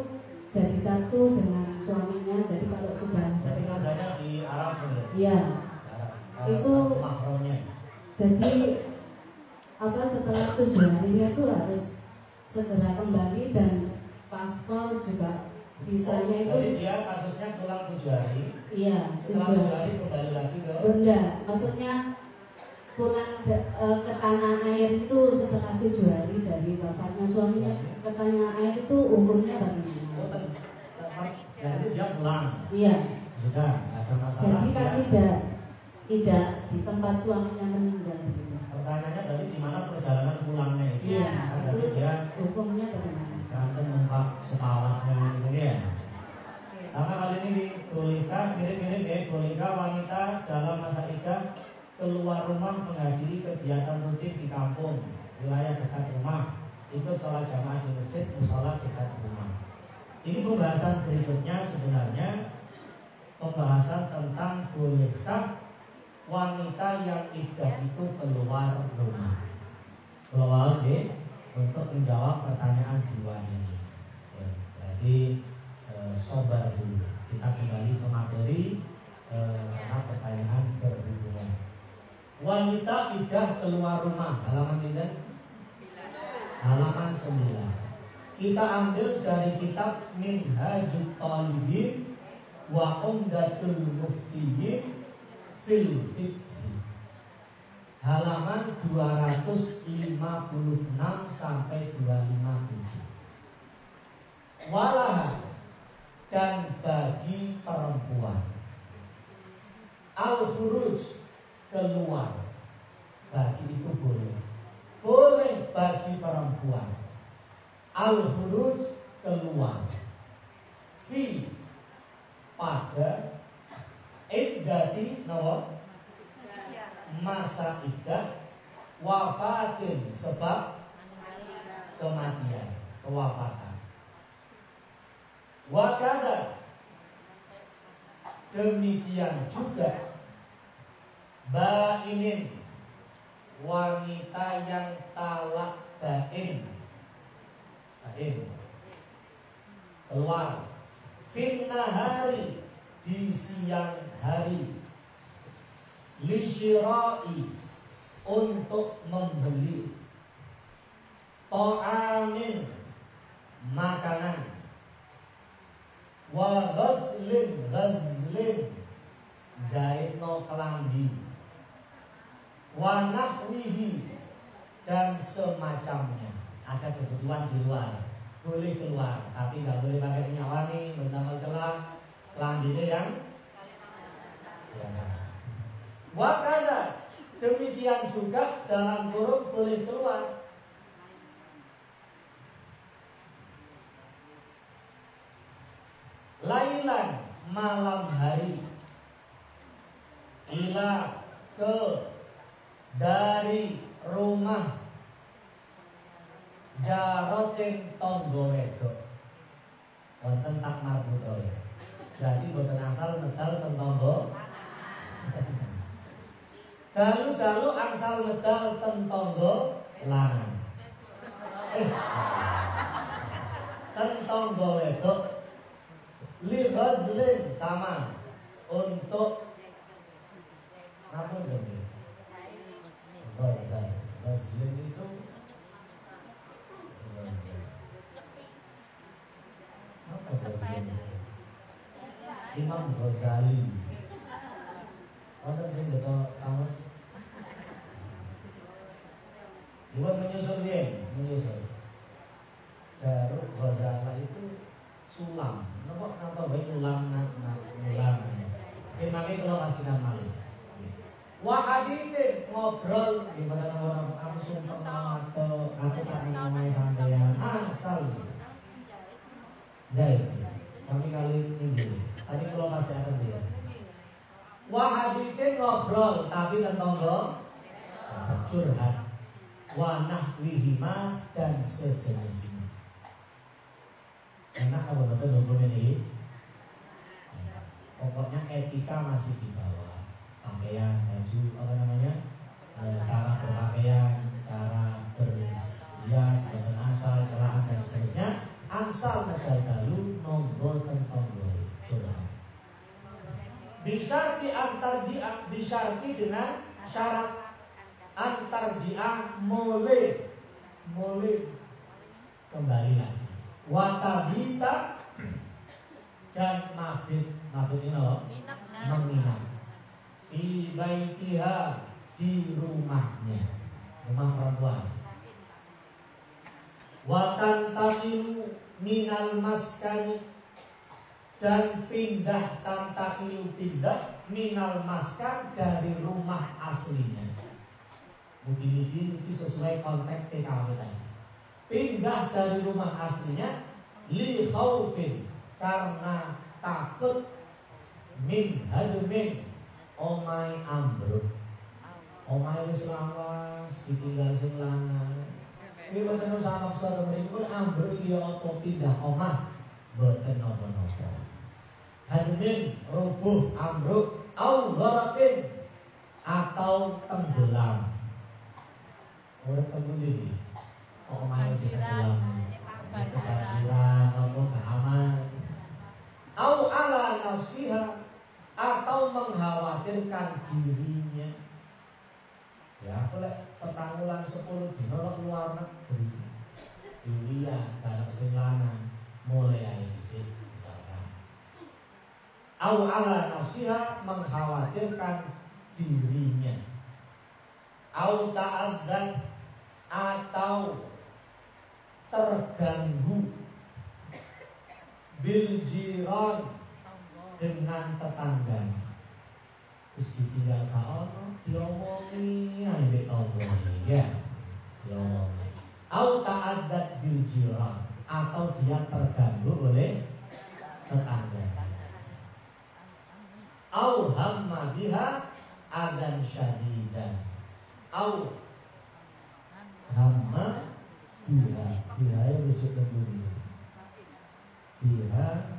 jadi satu dengan suaminya. Jadi kalau sudah Berarti kerjanya di Arab kan ya? Iya, Arab. Itu- makronya. jadi apa setelah tujuh harinya itu harus segera kembali dan paspor juga visanya Jadi itu dia kasusnya pulang tujuh hari, iya setelah tujuh hari kembali lagi ke benda maksudnya pulang ke, eh, ke tanah air itu setelah tujuh hari dari bapaknya suaminya ke tanah air itu hukumnya Oh, bagaimana? Jadi dia pulang Iya, sudah nggak ada masalah. jadi kan Dia- tidak tidak di tempat suaminya meninggal. Pertanyaannya berarti di mana perjalanan pulangnya itu? Iya, Kan itu dia hukumnya bagaimana? Kanten numpak sepawatnya gitu ya. Sama kali ini bolehkah mirip-mirip ya bolehkah wanita dalam masa idah keluar rumah menghadiri kegiatan rutin di kampung wilayah dekat rumah ikut sholat jamaah di masjid musola dekat rumah. Ini pembahasan berikutnya sebenarnya pembahasan tentang bolehkah wanita yang idah itu keluar rumah. Keluar sih untuk menjawab pertanyaan dua ini. Ya, berarti eh, sobar dulu. Kita kembali ke materi karena pertanyaan berhubungan. Wanita idah keluar rumah halaman ini halaman 9. Kita ambil dari kitab Minhajut Talibin wa Umdatul Muftiyin fil Fiqh. Halaman 256 sampai 257. Walaha dan bagi perempuan. Al-khuruj keluar. Bagi itu boleh. Boleh bagi perempuan al-khuruj keluar. Fi pada iddati nawa masa iddah wafatin sebab kematian kewafatan. Wakada demikian juga bainin wanita yang talak bain bain keluar. Finnahari di siang hari. Lisyirai untuk membeli. Ta'amin makanan. Wa ghazlin ghazlin jaitno kelambi. Wa nahwihi dan semacamnya ada kebutuhan di luar. Boleh keluar tapi nggak boleh pakai minyak wangi benda celah kelambinya yang biasa. Wakada demikian juga dalam kurung boleh keluar. Lailan malam hari. Ila ke dari rumah jaroting tonggo wedo wonten tak marbuto ya. Berarti boten asal medal ten tonggo. Dalu-dalu asal medal ten tonggo lanang. Eh ten tonggo wedo li ghazlin sama. Untuk apa dong ghazal ghazlin itu apa sepeda? Imam Ghazali. Wonten sing beto kaos. Bukan menyusul dia, menyusul. Darul Ghazali itu sulam. Nopo napa bae nyulam nak nak nyulam. Emangnya kalau kasih nama Wa ngobrol di pada orang aku sumpah atau aku tak ngomongin sampeyan asal. Jahit sampai kali minggu tadi kalau masih akan dia Wa ngobrol tapi tentang curhat. Wa nahwihima dan sejenisnya. Enak apa betul hukum ini pokoknya etika masih di bawah. pakaian, baju, apa namanya, e, cara berpakaian, cara berhias, badan asal, celaan dan seterusnya. Ansal dalu nonggo tentonggo curhat. Bisa di antar jia, bisa dengan syarat antar jia mulai mulai kembali lagi. Watabita dan mabit. Mabit ini loh menginap fi baitiha di rumahnya. Rumah perempuan. Watan takilu minal maskani dan pindah tantakilu pindah minal maskan dari rumah aslinya. Mungkin ini sesuai konteks TKW tadi. Pindah dari rumah aslinya li khaufin karena takut min hadmin omai ambruk. Omai wis lawas ditinggal sing lanang. Iki boten usah maksa ambruk iki apa pindah omah? Boten napa-napa. Hadmin rubuh ambruk au gharaqin atau tenggelam. Ora tenggelam omai tenggelam? kebanjiran apa keaman au ala nafsiha atau mengkhawatirkan dirinya. Ya aku lek sepuluh dino lo luar negeri. Dilihat kalau sing mulai di sini misalkan. Au ala nafsiha mengkhawatirkan dirinya. Au ta'adzat atau terganggu. Bil jiran dengan tetangga. Terus ditinggal kak ono diomongi ae omongi ya. Diomongi au ta'addat bil jiran atau dia terganggu oleh tetangga. Au hamma biha adan syadidan au hamma biha. Biha yang rujuk ke biha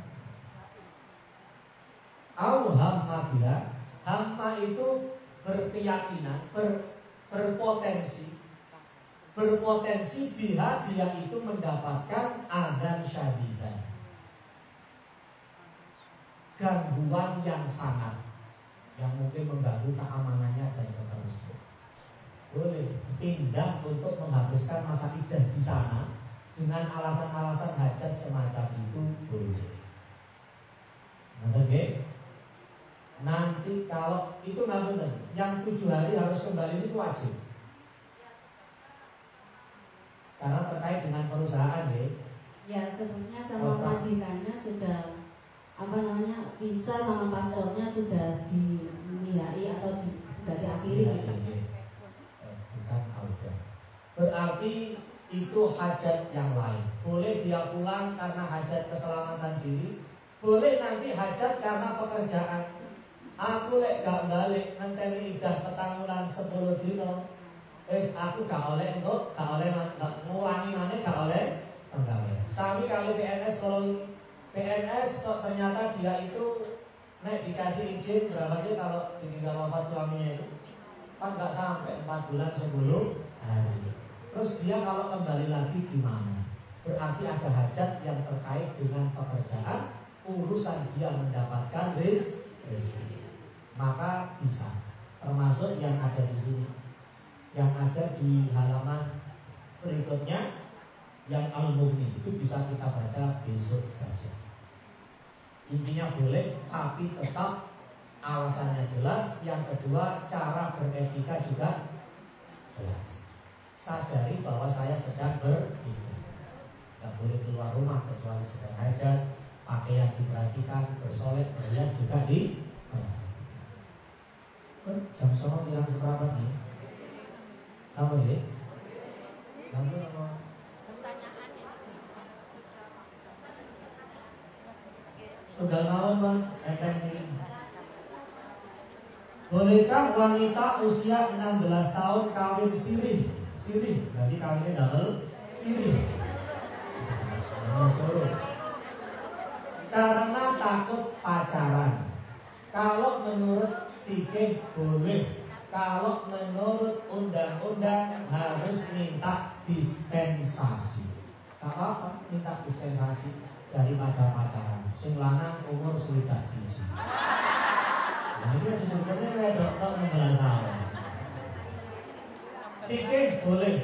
Au hamma biha Hamma itu berkeyakinan ber, Berpotensi Berpotensi biha dia itu mendapatkan Adan syadidan Gangguan yang sangat Yang mungkin mengganggu keamanannya dan seterusnya boleh pindah untuk menghabiskan masa idah di sana dengan alasan-alasan hajat semacam itu boleh. Okay? Nanti kalau itu benar, yang tujuh hari harus kembali itu wajib. Karena terkait dengan perusahaan ya. Ya sebetulnya sama majikannya sudah apa namanya bisa sama paspornya sudah dinihai atau di, sudah diakhiri ya, gitu. Ya, eh, bukan auda. Berarti itu hajat yang lain. Boleh dia pulang karena hajat keselamatan diri, boleh nanti hajat karena pekerjaan Aku lek gak balik ngenteni idah petangulan sepuluh dino. Es aku gak oleh engko, gak oleh gak ngulangi mana gak oleh penggawe. Sami kali PNS kalau PNS kok ternyata dia itu naik dikasih izin berapa sih kalau ditinggal wafat suaminya itu? Kan gak sampai empat bulan sebelum hari. Terus dia kalau kembali lagi gimana? Berarti ada hajat yang terkait dengan pekerjaan, urusan dia mendapatkan rezeki maka bisa termasuk yang ada di sini yang ada di halaman berikutnya yang al itu bisa kita baca besok saja Intinya boleh, tapi tetap alasannya jelas. Yang kedua, cara beretika juga jelas. Sadari bahwa saya sedang beribadah. Gak boleh keluar rumah kecuali sedang hajat, pakaian diperhatikan, bersolek, berhias juga diperhatikan. Jam sore bilang seberapa nih? Sama. Lalu Pertanyaan ini. Tunggal mawon bang, enteng ini. Bolehkah wanita usia 16 tahun kawin sirih? Sirih, berarti kawinnya double sirih. Karena takut pacaran. Kalau menurut fikih boleh. Kalau menurut undang-undang harus minta dispensasi. Tak apa-apa, minta dispensasi daripada pacaran. Sing lanang umur swidak siji. Nah, ini sebetulnya wedok tok 16 tahun. Fikih boleh.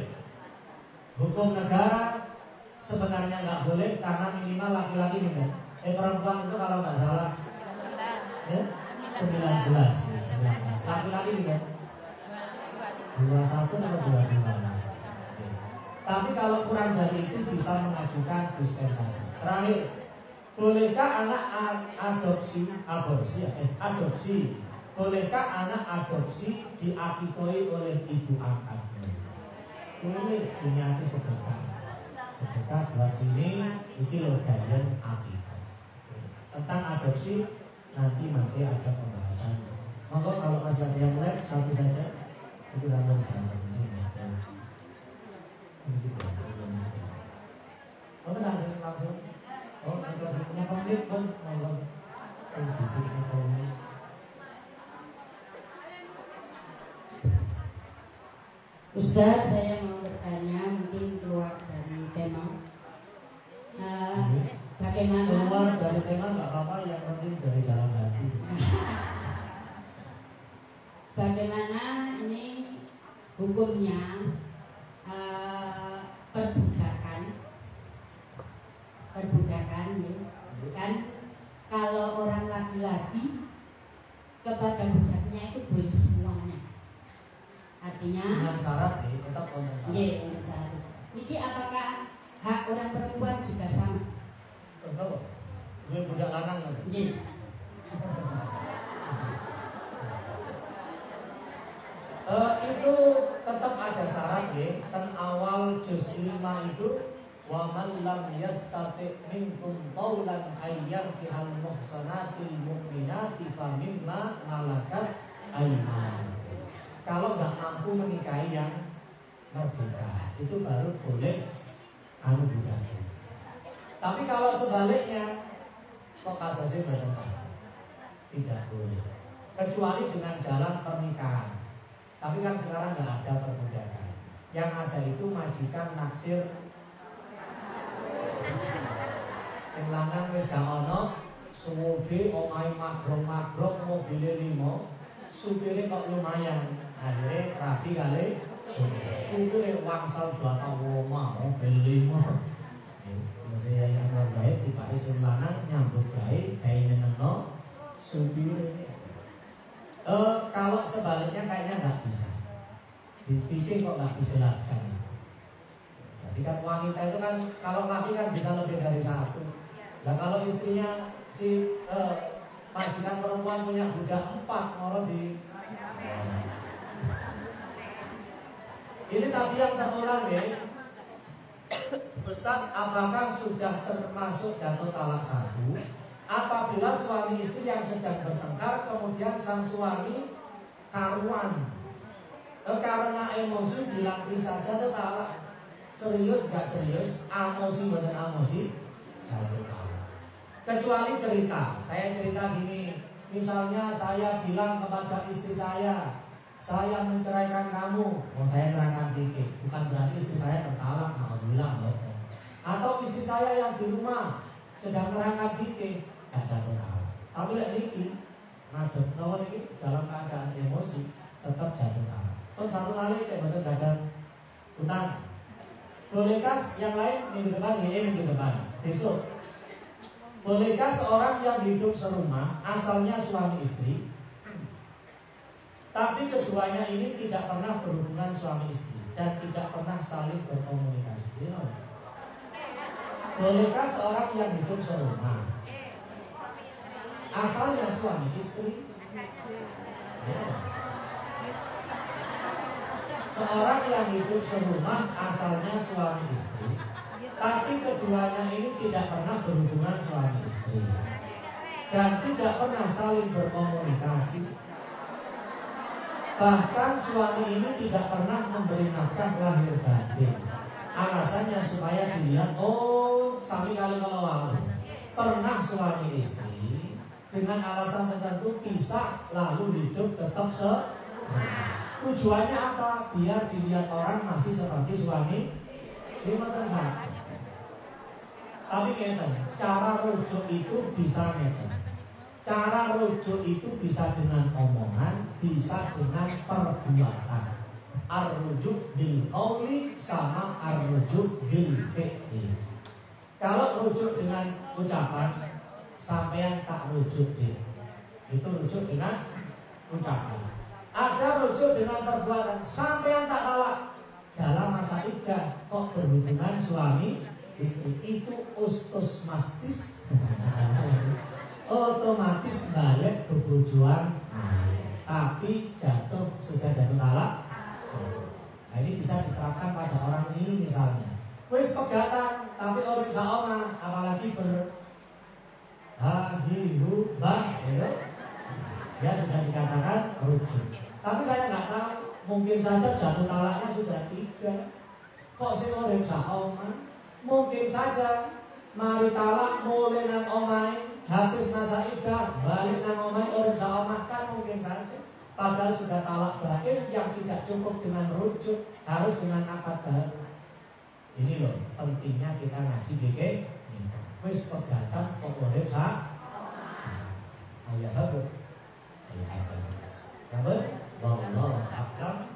Hukum negara sebenarnya nggak boleh karena minimal laki-laki kan. Eh perempuan itu kalau nggak salah ya 19 19. Laki-laki nih kan 21 atau 22 Tapi kalau kurang dari itu bisa mengajukan dispensasi. Terakhir, bolehkah anak adopsi aborsi ya? Eh, adopsi? Bolehkah anak adopsi diakikoi oleh ibu angkatnya? Boleh, punya sedekah. Sedekah buat sini, itu loh gayen akikah. Tentang adopsi nanti nanti ada pembahasan. Monggo kalau masih ada yang lain satu saja itu sampai sana. Oh, langsung langsung. Oh, langsung punya konflik pun monggo. Saya di sini ini. Ustadz, saya mau bertanya mungkin keluar dari tema. Eh, bagaimana? Keluar dari tema nggak apa-apa, yang penting dari dalam hati. Bagaimana ini hukumnya eh, perbudakan? Perbudakan ya. Kan kalau orang laki-laki kepada budaknya itu boleh semuanya. Artinya Dengan syarat nih, tetap syarat. Iya, saat itu. Niki apakah hak orang perempuan juga sama? Kenapa? Gue budak lanang kan? Iya. [laughs] Eh, itu tetap ada syarat ya. Kan awal juz 5 itu wa man lam yastati minkum qawlan ayyan fihal muhsanatil mu'minati fa mimma malakat ayman. Kalau nggak mampu menikahi yang merdeka, itu baru boleh anu budak. Tapi kalau sebaliknya kok kata sih tidak boleh kecuali dengan jalan pernikahan. Tapi kan sekarang nggak ada perbudakan. Yang ada itu majikan naksir. Sing lanang wis gak ono suwobe omahe magrong-magrong mobile limo supire kok lumayan akhirnya rapi kali supire wangsal juata woma mobil limo Saya yang anwar Zaid tiba sing lanang nyambut gawe gawe nyenengno. Supire Eh, kalau sebaliknya kayaknya nggak bisa. Dipikir kok nggak dijelaskan. Jadi kan wanita itu kan kalau laki kan bisa lebih dari satu. Nah kalau istrinya si eh, majikan perempuan punya budak empat orang di ini tadi yang terulang ya. Ustaz, apakah sudah termasuk jatuh talak satu? Apabila suami istri yang sedang bertengkar Kemudian sang suami karuan. Karena emosi bisa saja talak Serius gak serius? Amosi bukan amosi. Jatuh talak Kecuali cerita. Saya cerita gini. Misalnya saya bilang kepada istri saya Saya menceraikan kamu. Mau saya terangkan fikih Bukan berarti istri saya tertalak Alhamdulillah. Atau istri saya yang di rumah Sedang terangkan fikih jatuh talak. Tapi lek niki ngadep lawan niki dalam keadaan emosi tetap jatuh talak. Kon satu kali cek betul dagang utang. Bolehkah yang lain minggu depan ini minggu depan besok Bolehkah seorang yang hidup serumah asalnya suami istri tapi keduanya ini tidak pernah berhubungan suami istri dan tidak pernah saling berkomunikasi. Bolehkah seorang yang hidup serumah asalnya suami istri? Ya. Seorang yang hidup serumah asalnya suami istri, tapi keduanya ini tidak pernah berhubungan suami istri dan tidak pernah saling berkomunikasi. Bahkan suami ini tidak pernah memberi nafkah lahir batin. Alasannya supaya dilihat, oh, sami kali kalau pernah suami istri dengan alasan tertentu pisah lalu hidup tetap se Tujuannya apa? Biar dilihat orang masih seperti suami lima satu. Tapi ngeten, cara rujuk itu bisa ngeten. Cara rujuk itu bisa dengan omongan, bisa dengan perbuatan. Ar-rujuk bil qawli sama ar-rujuk bil fi'li. Kalau rujuk dengan ucapan, sampean tak rujuk deh. Itu rujuk dengan ucapan. Ada rujuk dengan perbuatan, sampean tak talak. Dalam masa idah kok berhubungan suami istri itu ustus mastis otomatis balik kebojuan tapi jatuh sudah jatuh talak nah, ini bisa diterapkan pada orang ini misalnya wis pegatan tapi orang sama apalagi ber hahihu bah dia sudah dikatakan rujuk. Tapi saya nggak tahu mungkin saja jatuh talaknya sudah tiga. Kok sih orang sama mungkin saja mari talak mulai nang omai habis masa idah balik nang omai orang sama kan mungkin saja. Padahal sudah talak berakhir yang tidak cukup dengan rujuk harus dengan akad baru. Ini loh pentingnya kita ngaji nikah wis pegatan pengorek sa ayah habut ayah habut sabar wallahu a'lam.